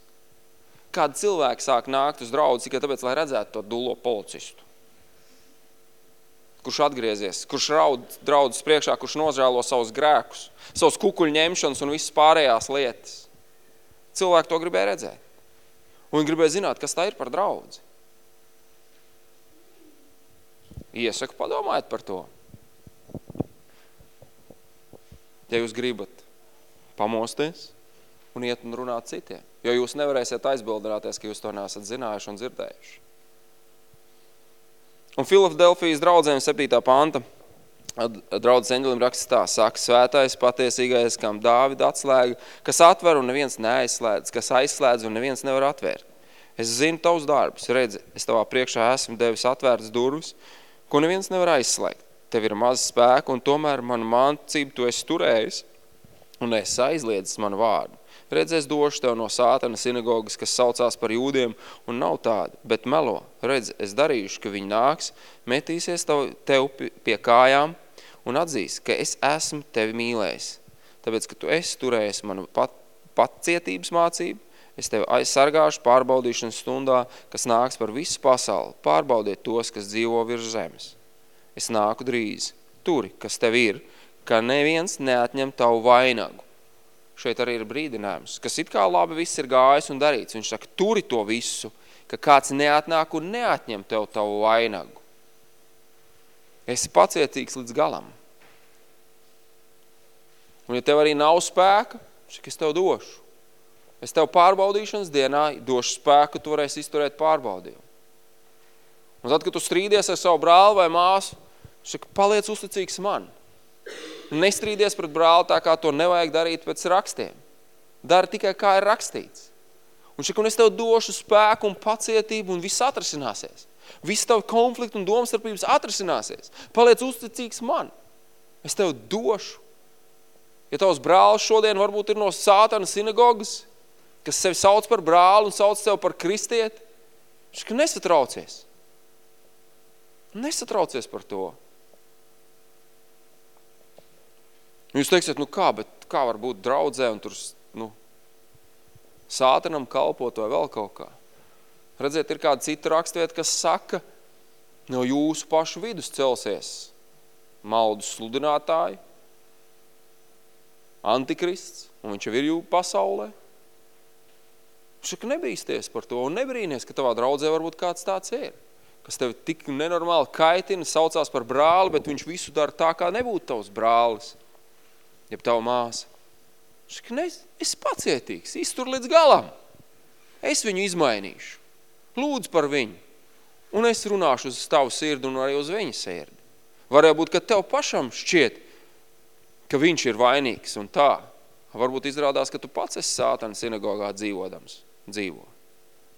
Kāda cilvēka sāk nākt uz draudzi tikai tāpēc, lai redzētu to dulo policistu? Kurš atgriezies, kurš raud draudzes priekšā, kurš nožēlo savus grēkus, savus kukuļu ņemšanas un visas pārējās lietas. Cilvēki to gribēja redzēt. Un viņi gribēja zināt, kas tā ir par draudzi. Iesaku padomājiet par to. Ja jūs gribat pamosties, un iet un runāt citiem. Jo jūs nevarēsiet aizbildināties, ka jūs to neesat zinājuši un dzirdējuši. Un Filadelfijas draudzēm 7. panta draudzes eņģelim raksta tā, saka, svētais, patiesīgais, kam Dāvida atslēga, kas atver un neviens neaizslēdz, kas aizslēdz un neviens nevar atvērt. Es zinu tavus darbus, redzi, es tavā priekšā esmu devis atvērtas durvis, ko neviens nevar aizslēgt. Tev ir maz spēka, un tomēr manu mācību tu esi turējis, un es aizliedzis manu vārdu. Redz, es došu tev no sātana sinagogas, kas saucās par jūdiem, un nav tāda, bet melo. Redz, es darīšu, ka viņi nāks, metīsies tev, tev pie kājām un atzīs, ka es esmu tevi mīlējis. Tāpēc, ka tu esi turējis manu pat, pacietības mācību, es tevi aizsargāšu pārbaudīšanas stundā, kas nāks par visu pasauli. Pārbaudiet tos, kas dzīvo virs zemes es nāku drīz. Turi, kas tev ir, ka neviens neatņem tavu vainagu. Šeit arī ir brīdinājums, kas it kā labi viss ir gājis un darīts. Viņš saka, turi to visu, ka kāds neatnāk un neatņem tev tavu vainagu. Esi pacietīgs līdz galam. Un ja tev arī nav spēka, šik es tev došu. Es tev pārbaudīšanas dienā došu spēku, tu varēsi izturēt pārbaudījumu. Un tad, kad tu strīdies ar savu brāli vai māsu, Saka, paliec uzticīgs man. Nestrīdies pret brāli tā, kā to nevajag darīt pēc rakstiem. Dari tikai, kā ir rakstīts. Un šik, un es tev došu spēku un pacietību, un viss atrasināsies. Viss tavu konfliktu un domstarpības atrasināsies. Paliec uzticīgs man. Es tev došu. Ja tavs brālis šodien varbūt ir no sātana sinagogas, kas sevi sauc par brāli un sauc tev par kristieti, šik, nesatraucies. Nesatraucies par to. Jūs teiksiet, nu kā, bet kā var būt draudzē un tur, nu, sātanam kalpot vai vēl kaut kā. Redziet, ir kāda cita rakstvieta, kas saka, no jūsu pašu vidus celsies maldus sludinātāji, antikrists, un viņš jau ir jū pasaulē. Šaka nebīsties par to un nebrīnies, ka tavā draudzē varbūt kāds tāds ir, kas tevi tik nenormāli kaitina, saucās par brāli, bet viņš visu dara tā, kā nebūtu tavs brālis jeb tava māsa. Šaka, ne, es pacietīgs, iztur līdz galam. Es viņu izmainīšu. Lūdzu par viņu. Un es runāšu uz tavu sirdi un arī uz viņa sirdi. Varētu būt, ka tev pašam šķiet, ka viņš ir vainīgs un tā. Varbūt izrādās, ka tu pats esi sātana sinagogā dzīvodams, dzīvo.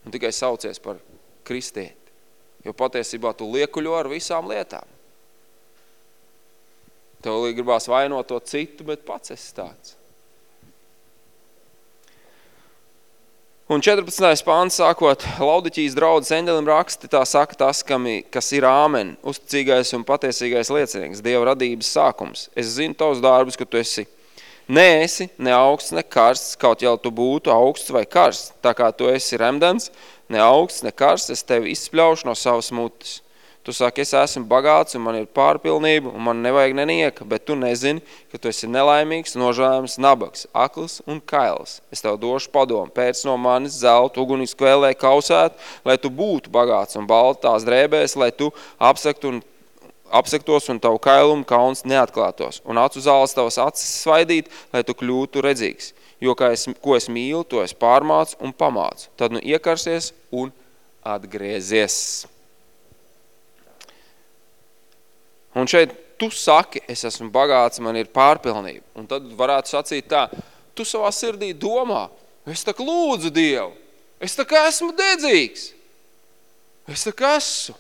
Un tikai saucies par kristieti. Jo patiesībā tu liekuļo ar visām lietām. Tev gribās vainot to citu, bet pats esi tāds. Un 14. pāns sākot Laudiķijas draudzes eņģelim raksti, tā saka tas, kam, kas ir āmen, uzticīgais un patiesīgais liecinieks, Dieva radības sākums. Es zinu tavus darbus, ka tu esi neesi ne augsts, ne karsts, kaut jau tu būtu augsts vai karsts. Tā kā tu esi remdens, ne augsts, ne karsts, es tevi izspļaušu no savas mutes. Tu saki, es esmu bagāts un man ir pārpilnība un man nevajag nenieka, bet tu nezini, ka tu esi nelaimīgs, nožēlams, nabaks, akls un kails. Es tev došu padomu, pēc no manis zeltu, ugunis kvēlē kausēt, lai tu būtu bagāts un baltās drēbēs, lai tu apsektu un apsektos un tavu kailumu kauns neatklātos, un acu zāles tavas acis svaidīt, lai tu kļūtu redzīgs. Jo, kā es, ko es mīlu, to es pārmācu un pamācu. Tad nu iekarsies un atgriezies. Un šeit tu saki, es esmu bagāts, man ir pārpilnība. Un tad varētu sacīt tā, tu savā sirdī domā, es tak lūdzu Dievu, es tak esmu dedzīgs, es tak esmu.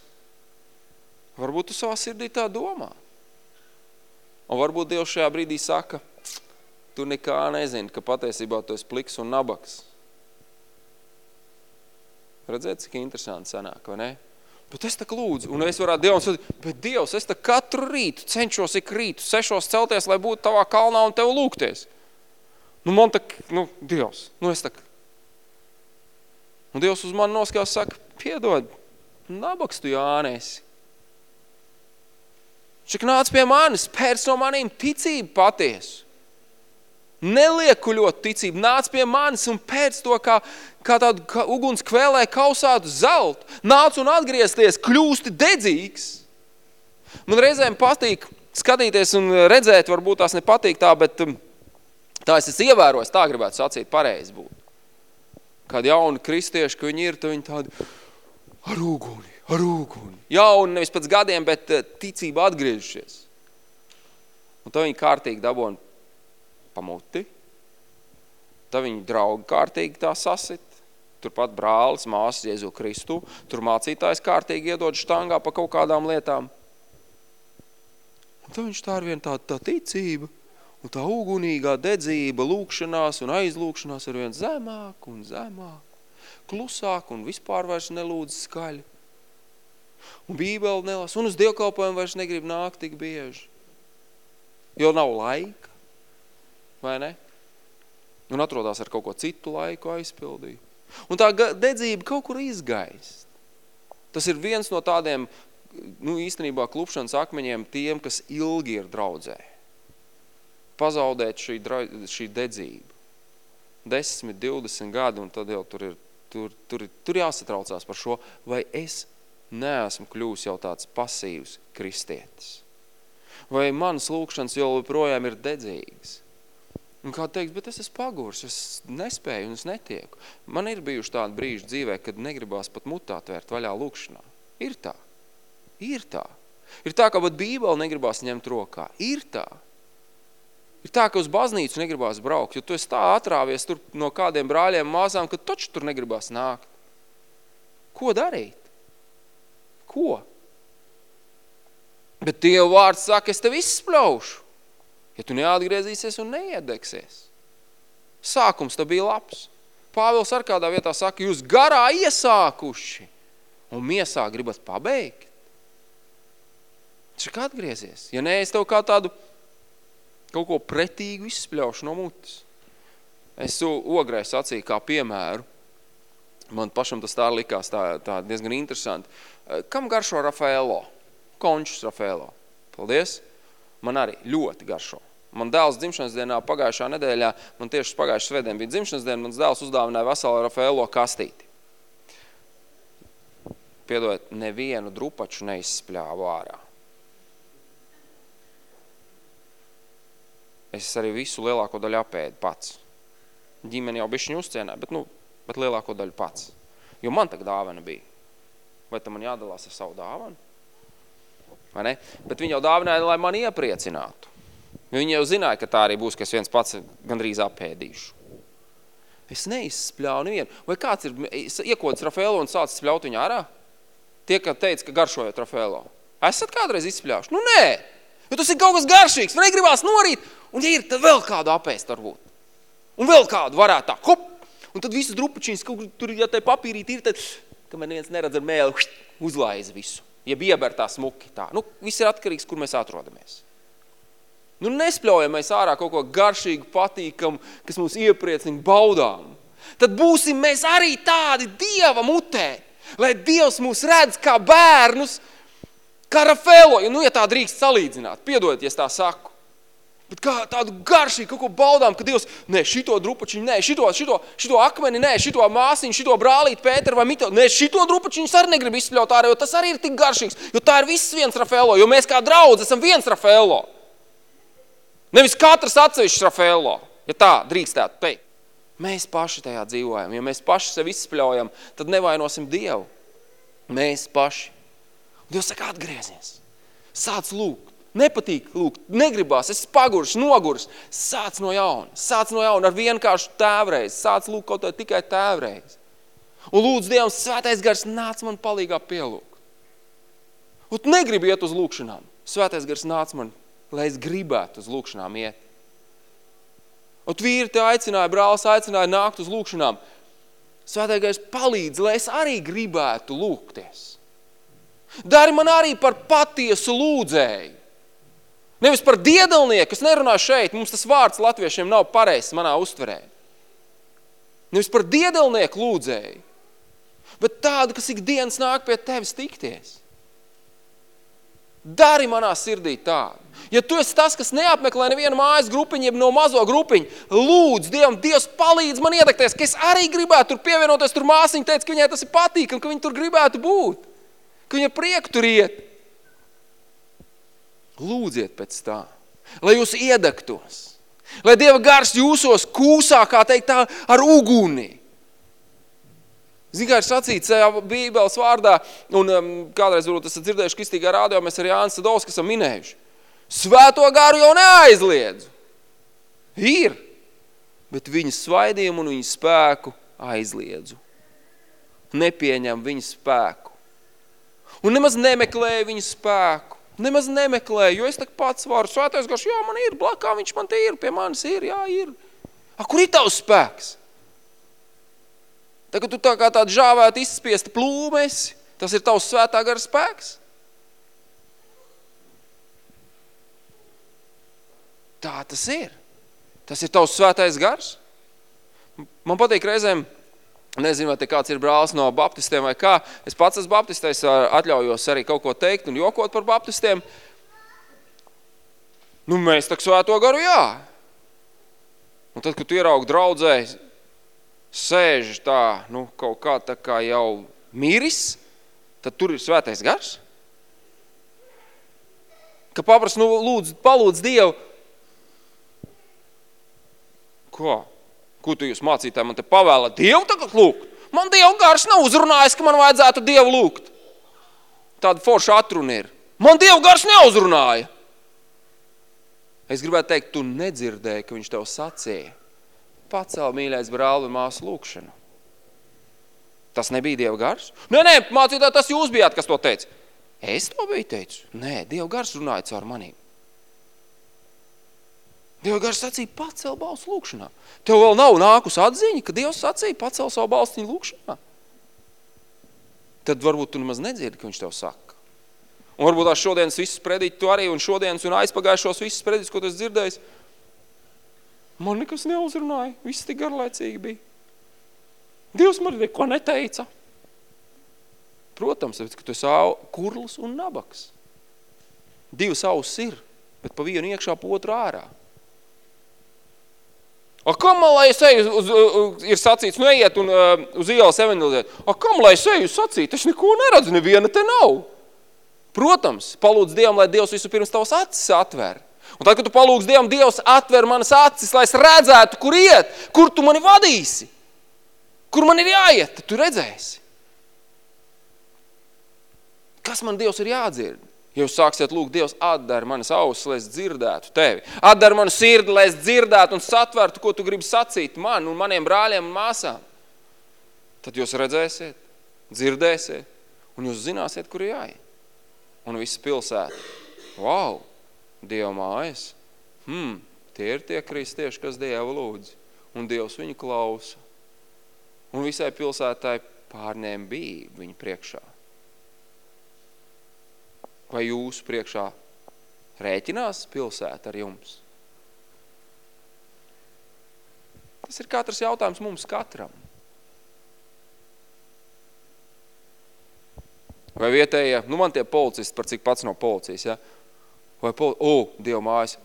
Varbūt tu savā sirdī tā domā. Un varbūt Dievs šajā brīdī saka, tu nekā nezini, ka patiesībā tu esi pliks un nabaks. Redzēt, cik interesanti sanāk, vai ne? Bet es tā lūdzu, un es varētu Dievam sacīt, bet Dievs, es tā katru rītu cenšos ik rītu, sešos celties, lai būtu tavā kalnā un tev lūgties. Nu, man tā, nu, Dievs, nu es tā. Un Dievs uz mani noskās saka, piedod, nabaks tu Jānēsi. Šik nāc pie manis, pēc no manīm ticību patiesu. Neliekuļot ticību, nāc pie manis un pēc to, kā, kā tādu kā uguns kvēlē kausātu zeltu, nāc un atgriezties, kļūsti dedzīgs. Man reizēm patīk skatīties un redzēt, varbūt tās nepatīk tā, bet um, Tā es esmu ievērojis, tā gribētu sacīt, pareizi būt. Kad jauni kristieši, ka viņi ir, tad viņi tādi ar uguni, ar uguni. Jauni nevis pēc gadiem, bet eh, ticība atgriežušies. Un tad viņi kārtīgi dabona pamuti. Tad viņi draugi kārtīgi tā sasit. Turpat brālis, māsas Jēzu Kristu. Tur mācītājs kārtīgi iedod štangā pa kaut kādām lietām. Un tad viņš tā ir vien tā, tā ticība. Un tā ugunīgā dedzība, lūkšanās un aizlūkšanās ir vien zemāk un zemāk, klusāk un vispār vairs nelūdz skaļi. Un bībeli nelas, un uz dievkalpojumu vairs negrib nākt tik bieži. Jo nav laika, vai ne? Un atrodās ar kaut ko citu laiku aizpildīt. Un tā dedzība kaut kur izgaist. Tas ir viens no tādiem, nu, īstenībā klupšanas akmeņiem tiem, kas ilgi ir draudzē. Pazaudēt šī, šī dedzība. 10, 20 gadi, un tad jau tur ir, tur, tur, tur jāsatraucās par šo, vai es neesmu kļūs jau tāds pasīvs kristietis. Vai manas lūkšanas joprojām ir dedzīgas. Un kā teikt, bet es esmu pagurs, es nespēju un es netieku. Man ir bijuši tādi brīži dzīvē, kad negribās pat mutā tvērt vaļā lūkšanā. Ir tā. Ir tā. Ir tā, ka pat bībeli negribās ņemt rokā. Ir tā. Ir tā, ka uz baznīcu negribās braukt, jo tu esi tā atrāvies tur no kādiem brāļiem māsām, ka taču tur negribās nākt. Ko darīt? Ko? Bet Dieva vārds saka, es tev izspļaušu ja tu neatgriezīsies un neiedegsies. Sākums tā bija labs. Pāvils ar kādā vietā saka, jūs garā iesākuši un miesā gribat pabeigt. Kā atgriezies? Ja nē, es tev kā tādu kaut ko pretīgu izspļaušu no mutes. Es ograi sacīju kā piemēru. Man pašam tas tā likās tā, tā diezgan interesanti. Kam garšo Rafaelo? Končus Rafaelo. Paldies. Man arī ļoti garšo. Man dēls dzimšanas dienā pagājušā nedēļā, man tieši pagājušā svētdien bija dzimšanas diena, mans dēls uzdāvināja veselu Rafaelo kastīti. Piedodiet, nevienu drupaču neizspļāvu ārā. Es arī visu lielāko daļu apēdu pats. Ģimeni jau bišķiņu uzcienē, bet, nu, bet lielāko daļu pats. Jo man tak dāvana bija. Vai tam man jādalās ar savu dāvanu? Bet viņi jau dāvināja, lai mani iepriecinātu. Viņi jau zināja, ka tā arī būs, ka es viens pats gandrīz apēdīšu. Es neizspļāvu nevienu. Vai kāds ir iekodas Rafaelo un sācis spļaut viņu ārā? Tie, ka teica, ka garšojot Rafaelo. Esat kādreiz izspļāvuši? Nu nē, jo tas ir kaut kas garšīgs, man negribās norīt. Un ja ir, tad vēl kādu apēst varbūt. Un vēl kādu varētu tā, hop, un tad visas drupačiņas, kaut kur tur, ja tai papīrīt ir, tad, kamēr neviens neredz ar mēli, uzlaiza visu jeb ieber tā smuki tā. Nu, viss ir atkarīgs, kur mēs atrodamies. Nu, nespļaujam mēs ārā kaut ko garšīgu, patīkamu, kas mūs iepriecina baudām. Tad būsim mēs arī tādi Dieva mutē, lai Dievs mūs redz kā bērnus, kā Rafēlo, nu, ja tā drīkst salīdzināt, piedodiet, ja tā saku. Bet kā tādu garšīgu kaut ko baudām, ka Dievs, nē, šito drupačiņu, nē, šito, šito, šito akmeni, nē, šito māsiņu, šito brālīt Pēteru vai Mito, nē, šito drupačiņu arī negrib izspļaut ārā, jo tas arī ir tik garšīgs, jo tā ir viss viens Rafaelo, jo mēs kā draudz esam viens Rafaelo. Nevis katrs atsevišķs Rafaelo, ja tā drīkstētu teikt. Mēs paši tajā dzīvojam, ja mēs paši sev izspļaujam, tad nevainosim Dievu. Mēs paši. Dievs saka, atgriezies, sāc lūgt. Nepatīk lūgt, negribās, es pagurs, nogurs. Sāc no jauna, sāc no jauna ar vienkāršu tēvreiz. Sāc lūgt kaut vai tikai tēvreiz. Un lūdzu Dievam, svētais gars nāc man palīgā pielūgt. Un negribu iet uz lūkšanām. Svētais gars nāc man, lai es gribētu uz lūkšanām iet. Un vīri te aicināja, brālis aicināja nākt uz lūkšanām. Svētais gars palīdz, lai es arī gribētu lūgties. Dari man arī par patiesu lūdzēju. Nevis par diedelnieku, es nerunāju šeit, mums tas vārds latviešiem nav pareizs manā uztverē. Nevis par diedelnieku lūdzēju, bet tādu, kas ikdienas nāk pie tevis tikties. Dari manā sirdī tādu. Ja tu esi tas, kas neapmeklē nevienu mājas grupiņu, jeb no mazo grupiņu, lūdz Dievam, Dievs palīdz man iedegties, ka es arī gribētu tur pievienoties, tur māsiņa teica, ka viņai tas ir patīkam, ka viņa tur gribētu būt, ka viņa prieku tur iet. Lūdziet pēc tā, lai jūs iedegtos, Lai Dieva gars jūsos kūsā, kā teikt tā, ar uguni. Zini, kā ir sacīts bībeles vārdā, un um, kādreiz varbūt esat dzirdējuši kristīgā rādio, mēs ar Jānis Sadovs, kas esam minējuši. Svēto garu jau neaizliedzu. Ir, bet viņa svaidījumu un viņa spēku aizliedzu. Nepieņem viņa spēku. Un nemaz nemeklēju viņa spēku. Nemaz nemeklēju, jo es tak pats varu. Svētais gars, jā, man ir blakā, viņš man te ir, pie manis ir, jā, ir. A, kur ir tavs spēks? Tagad tu tā kā tāda žāvēta izspiesta plūma esi, tas ir tavs svētā gara spēks. Tā tas ir. Tas ir tavs svētais gars. Man patīk reizēm, nezinu, vai te kāds ir brālis no baptistiem vai kā, es pats esmu baptistais, atļaujos arī kaut ko teikt un jokot par baptistiem. Nu, mēs tak svēto garu, jā. Un tad, kad tu ieraugi draudzē, sēž tā, nu, kaut kā tā kā jau miris, tad tur ir svētais gars. Ka papras, nu, lūdzu, palūdz Dievu, Ko? Ko tu jūs mācītāji man te pavēla? Dievu tagad lūgt? Man Dievu gars nav uzrunājis, ka man vajadzētu Dievu lūgt. Tāda forša atruna ir. Man Dievu gars neuzrunāja. Es gribētu teikt, tu nedzirdēji, ka viņš tev sacīja. Pacēl mīļais brāli māsu lūkšanu. Tas nebija Dieva gars? Nē, nē, mācītāji, tas jūs bijāt, kas to teica. Es to biju teicu. Nē, Dieva gars runāja caur manīm. Dieva gars sacīja, pacel balstu lūkšanā. Tev vēl nav nākus atziņa, ka Dievs sacīja, pacel savu balstiņu lūkšanā. Tad varbūt tu nemaz nedzirdi, ka viņš tev saka. Un varbūt tās šodienas visas predīti tu arī, un šodienas un aizpagājušos visas predītis, ko tu esi dzirdējis, man nekas neuzrunāja, viss tik garlaicīgi bija. Dievs man neko neteica. Protams, ka tu esi kurls un nabaks. Divas ausis ir, bet pa vienu iekšā, pa otru ārā. A, kam lai es eju, uz, uz, ir sacīts, nu ejiet un uh, uz ielas evangelizēt. A, kam lai es eju sacīt? Es neko neredzu, neviena te nav. Protams, palūdz Dievam, lai Dievs visu pirms tavas acis atver. Un tad, kad tu palūdz Dievam, Dievs atver manas acis, lai es redzētu, kur iet, kur tu mani vadīsi, kur man ir jāiet, tu redzēsi. Kas man Dievs ir jādzird? Ja jūs sāksiet lūgt, Dievs atdara manas ausis, lai es dzirdētu tevi. Atdara manu sirdi, lai es dzirdētu un satvertu, ko tu gribi sacīt man un maniem brāļiem un māsām. Tad jūs redzēsiet, dzirdēsiet un jūs zināsiet, kur jāiet. Un visa pilsēta. Wow! Dieva mājas. Hmm, tie ir tie kristieši, kas Dievu lūdz. Un Dievs viņu klausa. Un visai pilsētai pārņēma bija viņa priekšā vai jūsu priekšā rēķinās pilsēta ar jums? Tas ir katrs jautājums mums katram. Vai vietējie, nu man tie policisti, par cik pats no policijas, ja? vai poli, o, Dieva mājas,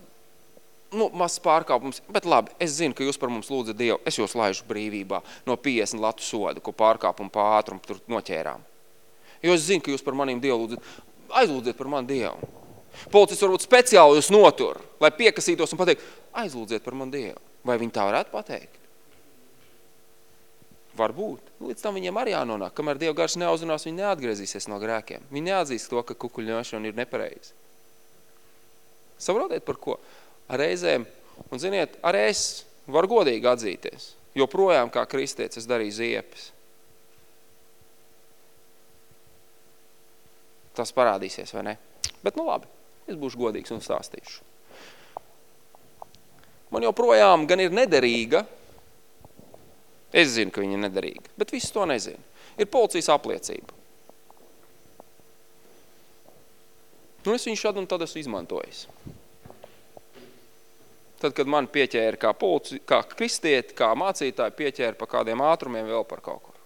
nu, mazs pārkāpums, bet labi, es zinu, ka jūs par mums lūdzat Dievu, es jūs laižu brīvībā no 50 latu sodu, ko pārkāpumu pa ātrumu tur noķērām. Jo es zinu, ka jūs par manīm Dievu lūdzat aizlūdziet par mani Dievu. Policists varbūt speciāli jūs notur, lai piekasītos un pateikt, aizlūdziet par mani Dievu. Vai viņi tā varētu pateikt? Varbūt. Līdz tam viņiem arī jānonāk. Kamēr Dieva gars neuzrunās, viņi neatgriezīsies no grēkiem. Viņi neatzīst to, ka kukuļņošana ir nepareizi. Saprotiet par ko? Ar reizēm, un ziniet, arī es varu godīgi atzīties, jo projām kā kristietis es darīju ziepes. Tas parādīsies, vai ne? Bet nu labi, es būšu godīgs un stāstīšu. Man joprojām gan ir nederīga, es zinu, ka viņa ir nederīga, bet viss to nezinu. Ir policijas apliecība. Nu, es viņu šad un tad esmu izmantojis. Tad, kad man pieķēra kā, polici, kā kristieti, kā mācītāji, pieķēra pa kādiem ātrumiem vēl par kaut kur.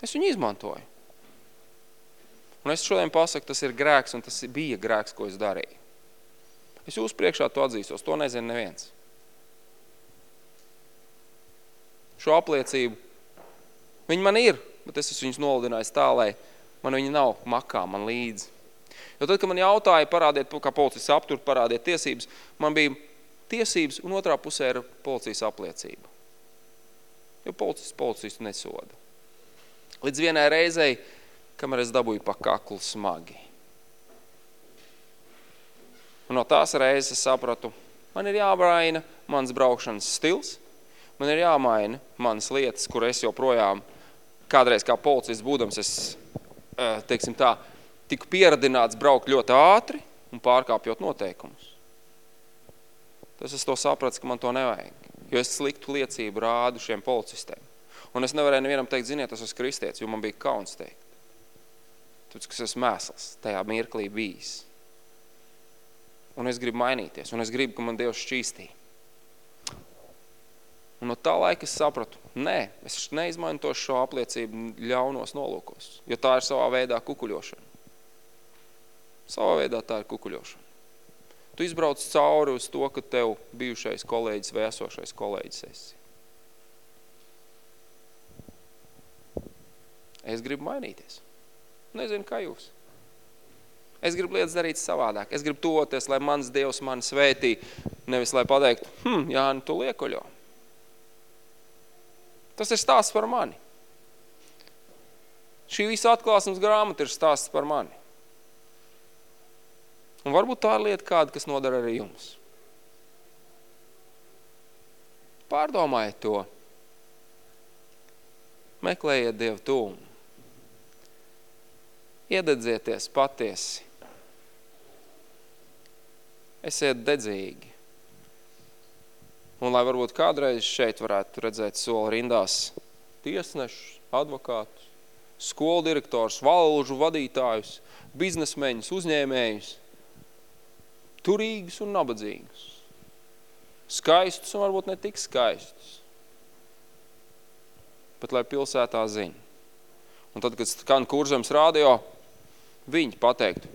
Es viņu izmantoju. Un es šodien pasaku, tas ir grēks, un tas bija grēks, ko es darīju. Es jūs priekšā to atzīstos, to nezinu neviens. Šo apliecību, viņi man ir, bet es viņus nolidinājis tā, lai man viņi nav makā, man līdzi. Jo tad, kad man jautāja, parādiet, kā policijas aptur, parādiet tiesības, man bija tiesības un otrā pusē ir policijas apliecība. Jo policijas policijas nesoda. Līdz vienai reizei, kamēr es dabūju pa kaklu smagi. Un no tās reizes es sapratu, man ir jābraina mans braukšanas stils, man ir jāmaina manas lietas, kur es joprojām, kādreiz kā policists būdams, es, eh, teiksim tā, tiku pieradināts braukt ļoti ātri un pārkāpjot noteikumus. Tas es to sapratu, ka man to nevajag, jo es sliktu liecību rādu šiem policistiem. Un es nevarēju nevienam teikt, ziniet, tas esmu kristietis, jo man bija kauns teikt. Tāpēc, ka es esmu mēsls, tajā mirklī bijis. Un es gribu mainīties, un es gribu, ka man Dievs šķīstī. Un no tā laika es sapratu, nē, es neizmantošu šo apliecību ļaunos nolūkos, jo tā ir savā veidā kukuļošana. Savā veidā tā ir kukuļošana. Tu izbrauc cauri uz to, ka tev bijušais kolēģis vai esošais kolēģis esi. Es gribu mainīties. Nezinu, kā jūs. Es gribu lietas darīt savādāk. Es gribu toties, lai mans Dievs mani svētī, nevis lai pateiktu, hm, Jāni, tu liekuļo. Tas ir stāsts par mani. Šī visa atklāsmes grāmata ir stāsts par mani. Un varbūt tā ir lieta kāda, kas nodara arī jums. Pārdomājiet to. Meklējiet Dievu tūmu. Iededzieties patiesi esiet dedzīgi. Un lai varbūt kādreiz šeit varētu redzēt soli rindās tiesnešus, advokātus, skolu direktors, valžu vadītājus, biznesmeņus, uzņēmējus, turīgus un nabadzīgus, skaistus un varbūt ne tik skaistus, bet lai pilsētā zina. Un tad, kad skan kurzems radio, viņi pateiktu,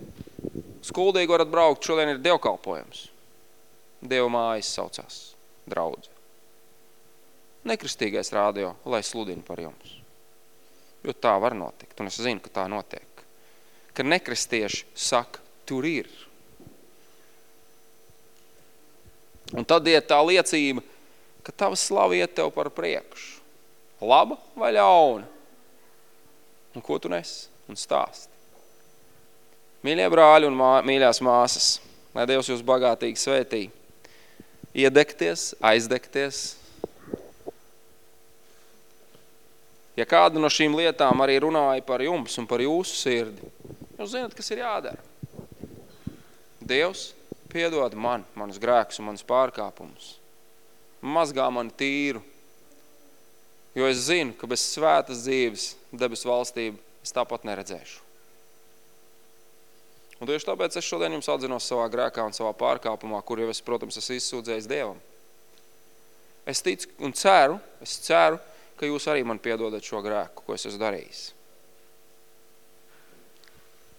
Skuldīgi varat braukt, šodien ir dievkalpojums. Dievu mājas saucās, draudze. Nekristīgais rādio, lai sludina par jums. Jo tā var notikt, un es zinu, ka tā notiek. Ka nekristieši saka, tur ir. Un tad iet tā liecība, ka tava slava iet tev par priekšu. Laba vai ļauna? Un ko tu nes? Un stāst. Mīļie brāļi un mā, mīļās māsas, lai Dievs jūs bagātīgi svētī. Iedegties, aizdegties. Ja kāda no šīm lietām arī runāja par jums un par jūsu sirdi, jūs zinat, kas ir jādara. Dievs piedod man, manus grēkus un manus pārkāpumus. Mazgā mani tīru, jo es zinu, ka bez svētas dzīves debes valstību es tāpat neredzēšu. Un tieši tāpēc es šodien jums atzinos savā grēkā un savā pārkāpumā, kur jau es, protams, esmu izsūdzējis Dievam. Es ticu un ceru, es ceru, ka jūs arī man piedodat šo grēku, ko es esmu darījis.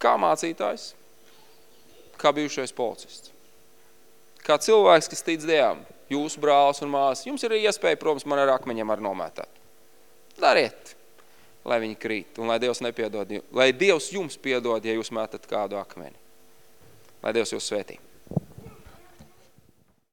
Kā mācītājs, kā bijušais policists, kā cilvēks, kas tic Dievam, jūsu brālis un māsas, jums ir iespēja, protams, man ar akmeņiem ar nomētāt. Dariet! Lai viņi krīt, un lai Dievs nepiedod, lai Dievs jums piedod, ja jūs metat kādu akmeni. Lai Dievs jūs svētī.